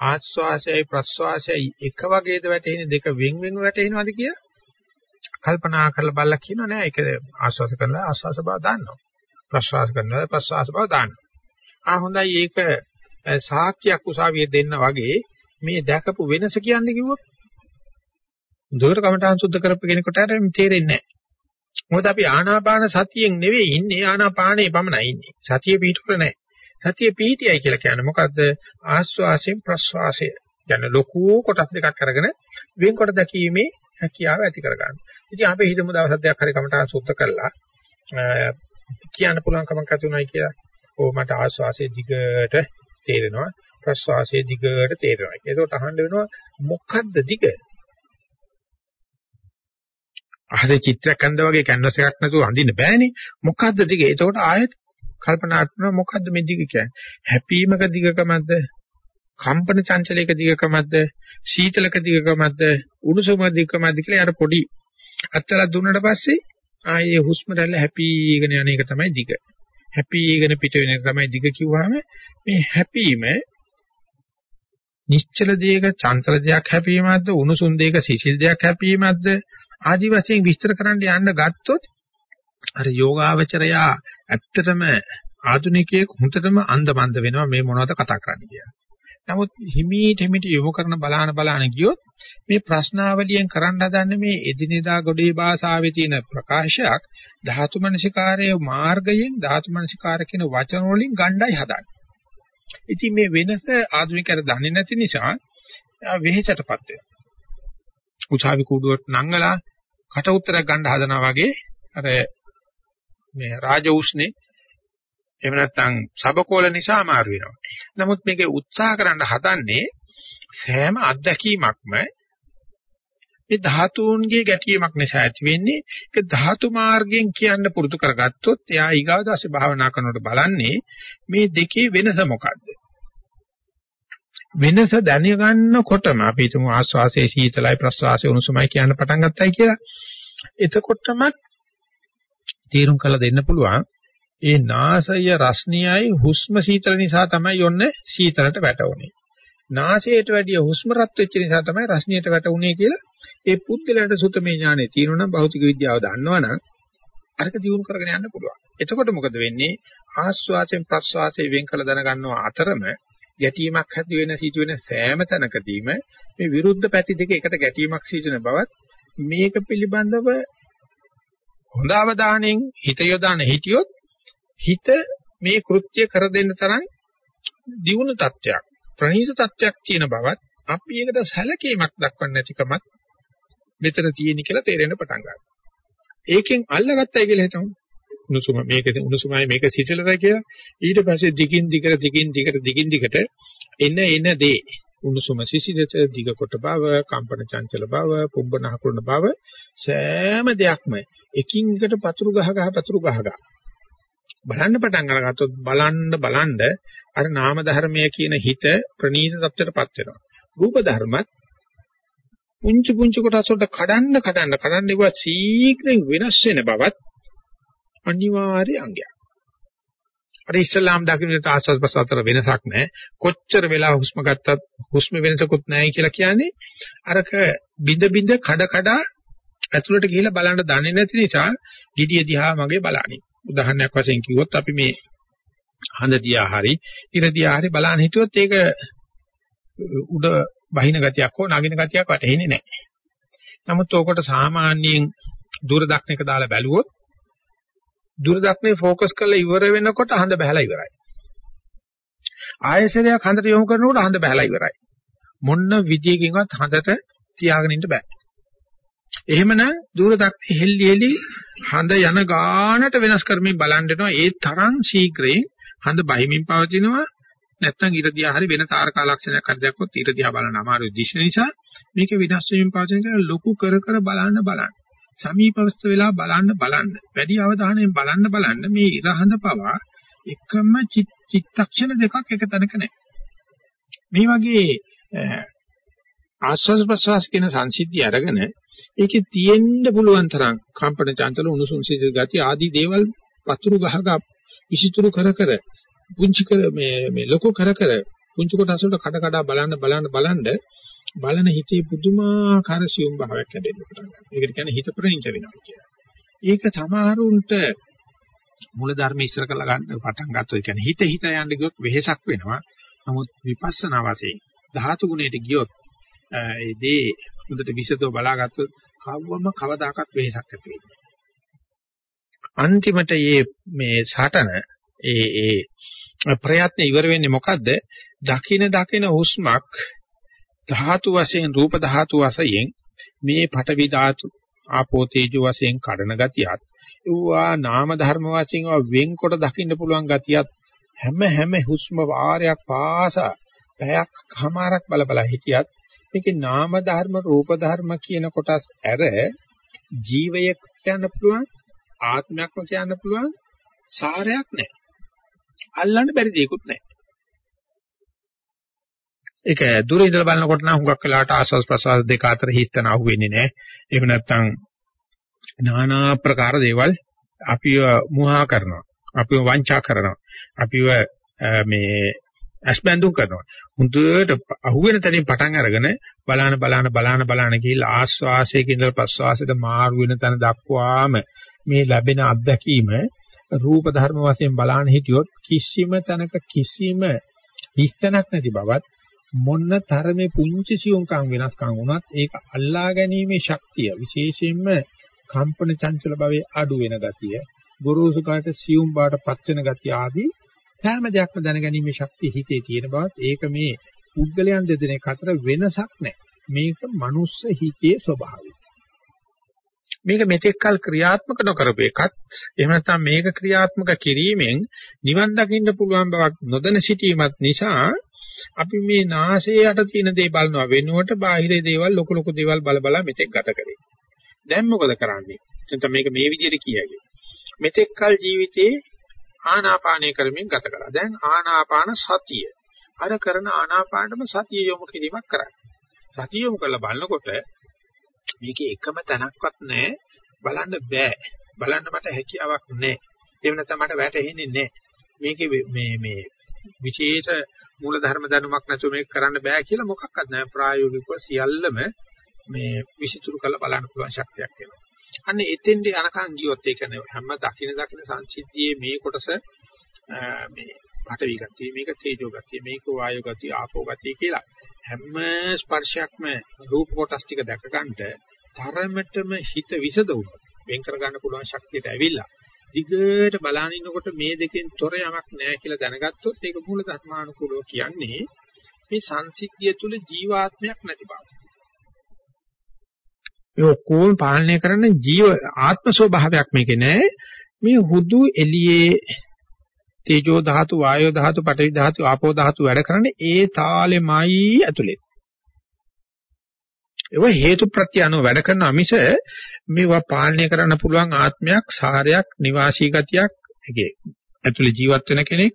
ආස්වාසයයි ප්‍රස්වාසයයි එක වගේද වැටෙන්නේ දෙක වෙන් වෙන් වැටෙනවද කියලා කල්පනා කරලා බලලා කියනවා නෑ ඒක ආස්වාස කරනවා ආස්වාස බව දාන්නවා. ප්‍රස්වාස කරනවා ප්‍රස්වාස බව දාන්නවා. ආ හොඳයි ඒක සාක්කියක් උසාවියේ දෙන්න වගේ මේ දැකපු වෙනස කියන්නේ කිව්වොත් දුර කමඨාන් සුද්ධ කරපු කෙනෙකුට තේරෙන්නේ නැහැ. මොකද අපි ආනාපාන සතියෙන් නෙවෙයි ඉන්නේ ආනාපානේ පමණයි ඉන්නේ. සතිය පිටුර නැහැ. සතිය පිහිටියයි කියලා කියන්නේ මොකද්ද? ආස්වාසයෙන් ප්‍රස්වාසය. යන ලොකු කොටස් දෙකක් අරගෙන වෙන්කොට දැකීමේ හැකියාව ඇති කරගන්න. ඉතින් අපි හිතමු දවස් දෙකක් හරි කමටහන් සුද්ධ කරලා කියන්න පුළුවන් කමක් ඇති උනායි කියලා. ඕ මට ආස්වාසයේ දිගට තේරෙනවා ප්‍රස්වාසයේ දිගට තේරෙනවා. ඒකට අහන්න වෙනවා මොකද්ද දිග? අහසේ චිත්‍රයක් අඳ වගේ කැන්වස් එකක් නැතුව අඳින්න බෑනේ. මොකද්ද දිග? ඒකට ආයෙත් කල්පනා කරනවා මොකද්ද මේ දිග කියන්නේ? හැපීමක දිගකමක්ද? කම්පන චංචලයක දිගකමක්ද? සීතලක දිගකමක්ද? උණුසුම දිගකමක්ද කියලා යාර පොඩි අත්තලා දුන්නට පස්සේ ආයේ හුස්ම රැල්ල හැපීගෙන යන එක තමයි දිග. හැපීගෙන පිට වෙන එක තමයි දිග කිව්වහම මේ හැපීම නිශ්චල දෙයක චංචල දෙයක් හැපීමක්ද උණුසුම් දෙයක සිසිල් දෙයක් හැපීමක්ද ආදි වශයෙන් විස්තර කරන්න යන්න ගත්තොත් අර යෝගාවචරයා ඇත්තටම ආධුනිකයෙක් හුඟටම අන්දමන්ද වෙනවා මේ මොනවද කතා කරන්නේ කියලා. නමුත් හිමීට හිමීට යොමු කරන බලාන බලාන ගියොත් මේ ප්‍රශ්නාවලියෙන් කරන්න හදන්නේ මේ එදිනෙදා ගොඩේ භාෂාවේ තියෙන ප්‍රකාශයක් ධාතු මනසිකාරයේ මාර්ගයෙන් ධාතු මනසිකාර කියන වචන වලින් ගණ්ඩායි හදන්නේ. ඉතින් මේ වෙනස ආධුනිකයර දන්නේ නැති නිසා වෙහෙසටපත් වෙනවා. උසාවි කූඩුවට නංගලා කට උත්තරයක් ගන්න හදනවා වගේ අර මේ රාජ උස්නේ එහෙම නැත්නම් සබකෝල නිසා අමාරු වෙනවා. නමුත් මේකේ උත්සාහ කරන්න හදන්නේ සෑම අත්දැකීමක්ම මේ ධාතුන්ගේ ගැටීමක් නිසා ඇති වෙන්නේ ඒක ධාතු මාර්ගයෙන් කියන්න පුරුදු කරගත්තොත් එයා ඊගාව දාසේ භාවනා කරනකොට බලන්නේ මේ දෙකේ වෙනස මොකද්ද වෙනස දැනගන්නකොටම අපි හිතමු ආස්වාසයේ සීතලයි ප්‍රස්වාසයේ උණුසුමයි කියන්න පටන් ගත්තයි කියලා එතකොටම තීරුම් කළ දෙන්න පුළුවන් ඒ නාසය රස්නියයි හුස්ම සීතල නිසා තමයි යොන්නේ සීතලට වැටුනේ නාසයට වැඩිය හුස්ම රත් වෙච්ච නිසා තමයි රස්නියට වැටුනේ කියලා ඒ පුද්ගලයාට සුතමේ ඥානෙ තියෙනවා නම් භෞතික විද්‍යාව දන්නවනම් අරක දියුණු කරගෙන යන්න පුළුවන්. එතකොට මොකද වෙන්නේ? ආස්වාසයෙන් ප්‍රස්වාසයෙන් වෙන් කළ දැනගන්නවා අතරම ගැටීමක් ඇති වෙන සිට වෙන සෑම තැනකදීම මේ විරුද්ධ පැති දෙක එකට ගැටීමක් සිදුන බවත් මේක පිළිබඳව හොඳ අවධානයෙන් හිත යොදාන හිටියොත් හිත මේ කෘත්‍ය කර දෙන්න තරම් දියුණු තත්වයක් ප්‍රණීත තත්වයක් තියෙන බවත් අපි ඒකට සැලකීමක් දක්වන්නේ නැතිකමත් මෙතන තියෙන කියලා තේරෙන්න පටන් ගන්නවා. ඒකෙන් අල්ලගත්තයි කියලා හිතමු. උණුසුම මේක උණුසුමයි මේක සිසිලයි කියලා. ඊට පස්සේ දිගින් දිගට දිගින් දිගට දිගින් දිගට එන එන දේ උණුසුම සිසිලත දිග කොට බව, කම්පන චංචල බව, පුම්බන හකුරන බව සෑම දෙයක්ම එකින් එකට පතුරු ගහ ගහ පතුරු ගහ ගහ බලන්න පටන් අරගත්තොත් බලන්න බලන්න අර නාම ධර්මය කියන හිත ප්‍රනීත තත්ත්වයටපත් වෙනවා. රූප ධර්මත් පුංචි පුංචි කොටස් වලට කඩන්න කඩන්න කඩන්න ඒවා ශීඝ්‍රයෙන් වෙනස් වෙන බවත් අනිවාර්ය අංගයක්. අර ඉස්ලාම් දකින්නට ආස්වාද ප්‍රසතර වෙනසක් නැහැ. කොච්චර වෙලා හුස්ම ගත්තත් හුස්ම වෙනසකුත් නැහැ කියලා කියන්නේ අරක බිඳ බිඳ කඩ කඩ ඇතුළට ගිහිල්ලා බලන්න දන්නේ නැති නිසා gediya දිහා මගේ බලන්නේ. උදාහරණයක් වශයෙන් කිව්වොත් අපි මේ හඳ දිහා හරි ඉර දිහා හරි බලන්න හිටියොත් ඒක උඩ බහින ගතියක් හෝ නගින ගතියක් වැටහෙන්නේ නැහැ. නමුත් ඕකට සාමාන්‍යයෙන් දුර දක්නක දාලා බැලුවොත් දුරදක්නේ ફોકස් කරලා ඉවර වෙනකොට හඳ බහැලා ඉවරයි. ආයසරයක් හඳට යොමු කරනකොට හඳ බහැලා ඉවරයි. මොන්න විදියකින්වත් හඳට තියාගෙන ඉන්න බෑ. එහෙමනම් දුරදක්නේ හෙල්ලි හෙලි හඳ යන ගානට වෙනස් කරමින් බලන් ඒ තරම් ශීඝ්‍රයෙන් හඳ බහිමින් පවතිනවා නැත්නම් ඊට දිහා හරි වෙන තාරකා ලක්ෂණයක් හරි දැක්කොත් ඊට දිහා බලන්න අමාරු දිශ නිසා මේක විනාශ වීම පාවිච්චි කරලා ලොකු කර කර බලන්න බලන්න. සමීපවස්ත වෙලා බලන්න බලන්න. වැඩි අවධානයෙන් බලන්න බලන්න මේ ඉරහඳ පවා එකම චිත්තක්ෂණ දෙකක් එක තැනක නැහැ. මේ වගේ ආස්වාද ප්‍රසවාස කියන සංසිද්ධිය අරගෙන ඒකේ තියෙන්න පුළුවන් තරම් කම්පන චංචල උණුසුම් සිසිල් ගති ආදී දේවල් පතුරු ගහග විසිතුරු කර කර පුංචි කර මේ මේ ලොකු කර කර පුංචි කොටස් වලට කඩ කඩ බලන්න බලන්න බලන්න බලන හිතේ පුදුමාකාර සියුම් භාවයක් හැදෙන්න පටන් ගන්නවා. ඒකට කියන්නේ හිත ප්‍රණීත වෙනවා කියලා. ඒක සමහරුන්ට මූල ධර්ම ඉස්සර කරලා ගන්න පටන් ගත්තොත් කියන්නේ හිත හිත යන්න ගියොත් වෙහෙසක් වෙනවා. නමුත් විපස්සනා වශයෙන් ධාතු ගුණයට ගියොත් ඒ දේ හොඳට විසදව බලාගත්තොත් කවවම කවදාකවත් වෙහෙසක් ඇති වෙන්නේ. අන්තිමට මේ මේ සටන ඒ ඒ ප්‍රයත්න ඉවර වෙන්නේ මොකද්ද? දකින දකින හුස්මක් ධාතු වශයෙන් රූප ධාතු වශයෙන් මේ පඨවි ධාතු ආපෝ තේජෝ වශයෙන් කඩන ගතියත් ඒවා නාම ධර්ම වශයෙන් වෙන්කොට දකින්න පුළුවන් ගතියත් හැම හැම හුස්ම වාරයක් පාසා පැයක් කමාරක් බල බල හිටියත් මේකේ නාම ධර්ම රූප ධර්ම කියන කොටස් ඇර ජීවය කියන්න පුළුවන් ආත්මයක්ම කියන්න පුළුවන් සාරයක් නැහැ අල්ලන්න බැරි දෙයක්වත් නැහැ. ඒක දුර ඉඳලා බලනකොට නම් හුඟක් වෙලාවට ආස්වාස් ප්‍රසවාස දෙක අතර හිස්තන අහුවෙන්නේ නැහැ. එහෙම නැත්නම් নানা ආකාර දේවල් අපිව මුහා කරනවා. අපිව වංචා කරනවා. අපිව මේ අස්බඳු කරනවා. හුදුට අහුවෙන තැනින් පටන් අරගෙන බලාන බලාන බලාන බලාන ගිහිල්ලා ආස්වාසයක ඉඳලා ප්‍රස්වාසයට මාරු වෙන තැන දක්වාම මේ ලැබෙන අත්දැකීම රූප ධර්ම වශයෙන් බලාන හිටියොත් කිසිම තැනක කිසිම හිස්තැනක් නැති බවත් මොන්න තරමේ පුංචි සියුම්කම් වෙනස්කම් වුණත් ඒක අල්ලා ගැනීමේ ශක්තිය විශේෂයෙන්ම කම්පන චංචල භවයේ අඩු වෙන ගතිය ගුරුසු කාට සියුම් බාට පත් වෙන ගතිය ආදී හැම දෙයක්ම දැනගැනීමේ ශක්තිය හිතේ තියෙන බවත් ඒක මේ පුද්ගලයන් දෙදෙනෙක් අතර වෙනසක් නැහැ. මේක මනුස්ස හිතේ ස්වභාවය. මේක මෙතෙක්කල් ක්‍රියාත්මක නොකරපු එකත් එහෙම නැත්නම් මේක ක්‍රියාත්මක කිරීමෙන් නිවන් දකින්න පුළුවන් බවක් නොදැන සිටීමත් නිසා අපි මේ නාසයේ යට තියෙන දේ බලනවා වෙනුවට බාහිර දේවල් ලොකු ලොකු දේවල් බල බල මෙතෙක් ගත කරේ. දැන් මොකද කරන්නේ? නැත්නම් මේක මේ විදිහට කියයි. මෙතෙක්කල් ජීවිතේ ආනාපානය කරමින් ගත කරා. දැන් ආනාපාන සතිය. අර කරන ආනාපානටම සතිය යොමු කිරීමක් කරන්නේ. සතිය යොමු කරලා බලනකොට මේකේ එකම තැනක්වත් නැහැ. බලන්න බෑ. බලන්න මට හැකියාවක් නැහැ. ඒ වෙනතම මට වැටහෙන්නේ නැහැ. මේකේ මේ මේ විශේෂ මූලධර්ම දැනුමක් නැතුව මේක කරන්න බෑ කියලා මොකක්වත් නැහැ. ප්‍රායෝගිකව සියල්ලම මේ විසිතුරු කරලා බලන්න පුළුවන් ශක්තියක් එනවා. අන්න එතෙන්ට යනකම් ගියොත් ඒ කියන්නේ හැම දකින දකින සංසිද්ධියේ මේ කොටස මේ පඨවි ගතිය මේක තේජෝ ගතිය මේක වායෝ ගතිය ආපෝ ගතිය කියලා හැම ස්පර්ශයක්ම රූප කොටස් ටික දැක ගන්නට තරමටම හිත විසදුණු වෙන් කර ගන්න පුළුවන් ශක්තියට ඇවිල්ලා දිගට බලන ඉන්නකොට මේ දෙකෙන් තොර යමක් නැහැ කියලා දැනගත්තොත් ඒක මූල ධර්මානුකූලව කියන්නේ මේ සංසිද්ධිය තුල ජීවාත්මයක් නැති බව. ඒ ඔක්කොම පාලනය කරන ජීව ආත්ම ස්වභාවයක් මේකේ නැහැ. මේ හුදු එළියේ තේජෝ ධාතු, වායෝ ධාතු, පඨවි ධාතු, ආපෝ ධාතු වැඩ කරන්නේ ඒ තාලෙමයි ඇතුලේ. ඒවා හේතු ප්‍රත්‍ය අනුව වැඩ කරන මිස මේවා පාලනය කරන්න පුළුවන් ආත්මයක්, සාරයක්, නිවාසී ගතියක්, ඒකේ ඇතුලේ ජීවත් වෙන කෙනෙක්,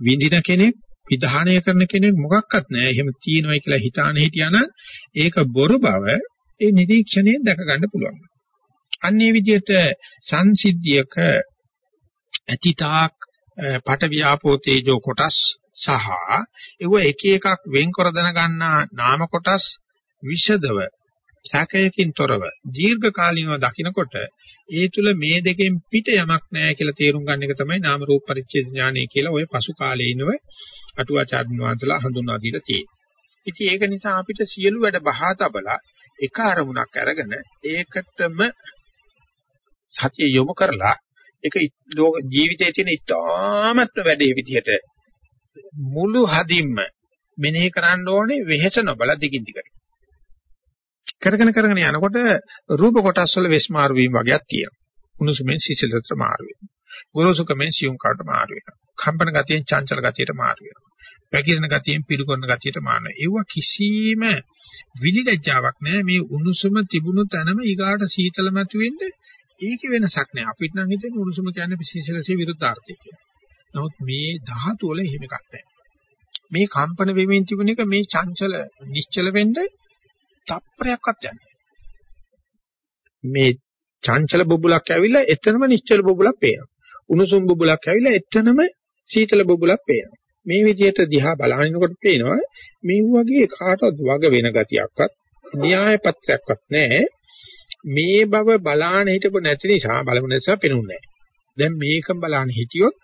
විඳින කෙනෙක්, විධානය කරන කෙනෙක් මොකක්වත් නැහැ. එහෙම තියෙනවයි කියලා හිතාන හිටියානම් ඒක බොරු බව ඒ නිරීක්ෂණයෙන් දැක ගන්න පුළුවන්. අන්නේ විදිහට සංසිද්ධියක ඇතිතාක් පට වියාපෝ තේජෝ කොටස් සහ ඒව එක එකක් වෙන්කර දැන ගන්නා නාම කොටස් විෂදව සැකයකින් තොරව දීර්ඝ කාලිනව දකිනකොට ඒ තුල මේ දෙකෙන් පිට යමක් නැහැ කියලා තේරුම් ගන්න එක තමයි නාම රූප පරිච්ඡේද ඥානය කියලා ওই පසු කාලේ ඉනව අටුවාචාර්ය වංශලා හඳුන්වා දීලා තියෙනවා. ඉතින් ඒක නිසා අපිට සියලු වැඩ බහා තබලා එක අරමුණක් අරගෙන ඒකටම සතිය යොමු කරලා ඒක ජීවිතයේ තියෙන ඉතාමත්ම වැඩේ විදිහට මුළු හදින්ම මෙනෙහි කරන්න ඕනේ වෙහෙස නොබල දිගින් දිගට. කරගෙන කරගෙන යනකොට රූප කොටස් වල වෙස් මාරු වීම වගේක් තියෙනවා. උණුසුමෙන් සිසිලතට මාරු වෙනවා. ගොරෝසුකමෙන් සියුම් කාට මාරු වෙනවා. කම්පන ගතියෙන් චංචල ගතියට මාරු වෙනවා. පැකිලෙන ගතියෙන් පිරු කරන ගතියට මාන. ඒව කිසිම විලිලැජ්ජාවක් නැහැ. මේ උණුසුම තිබුණු තැනම ඊගාට සීතල මතුවෙන්නේ ඒකේ වෙනසක් නැහැ. අපිට නම් හිතෙන්නේ උණුසුම කියන්නේ විශේෂලසේ විරුද්ධාර්ථය කියලා. නමුත් මේ ධාතු වල එහෙම එකක් නැහැ. මේ කම්පන වෙමින් තිබුණ එක මේ චංචල නිශ්චල වෙන්න තප්පරයක්වත් යන්නේ. මේ චංචල බුබුලක් ඇවිල්ලා එතනම නිශ්චල බුබුලක් පේනවා. උණුසුම් බුබුලක් ඇවිල්ලා එතනම සීතල බුබුලක් පේනවා. මේ විදිහට දිහා බලනකොට පේනවා මේ වගේ කාටවත් වග වෙන ගතියක්වත් න්‍යාය පත්‍රයක්වත් නැහැ. මේ බව බලාන හිටපො නැති නිසා බලමු නිසා පෙනුන්නේ දැන් මේකම බලාන හිටියොත්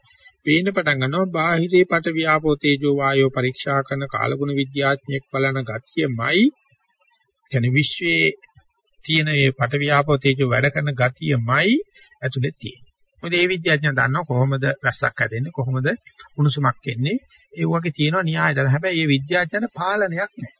පේන්න පටන් ගන්නවා බාහිරේ පට ව්‍යාපෝ තේජෝ වායෝ පරීක්ෂා කරන කාලගුණ විද්‍යාඥයෙක් බලන ගතියමයි කියන්නේ විශ්වයේ තියෙන මේ පට ව්‍යාපෝ තේජෝ වැඩ කරන ගතියමයි ඇතුලේ තියෙන්නේ. මොකද මේ විද්‍යාඥයන් දන්නවා කොහොමද වැස්සක් හැදෙන්නේ කොහොමද උණුසුමක් එන්නේ ඒ වගේ තියෙනවා න්‍යාය දන හැබැයි මේ විද්‍යාඥයන් පාලනයක් නැහැ.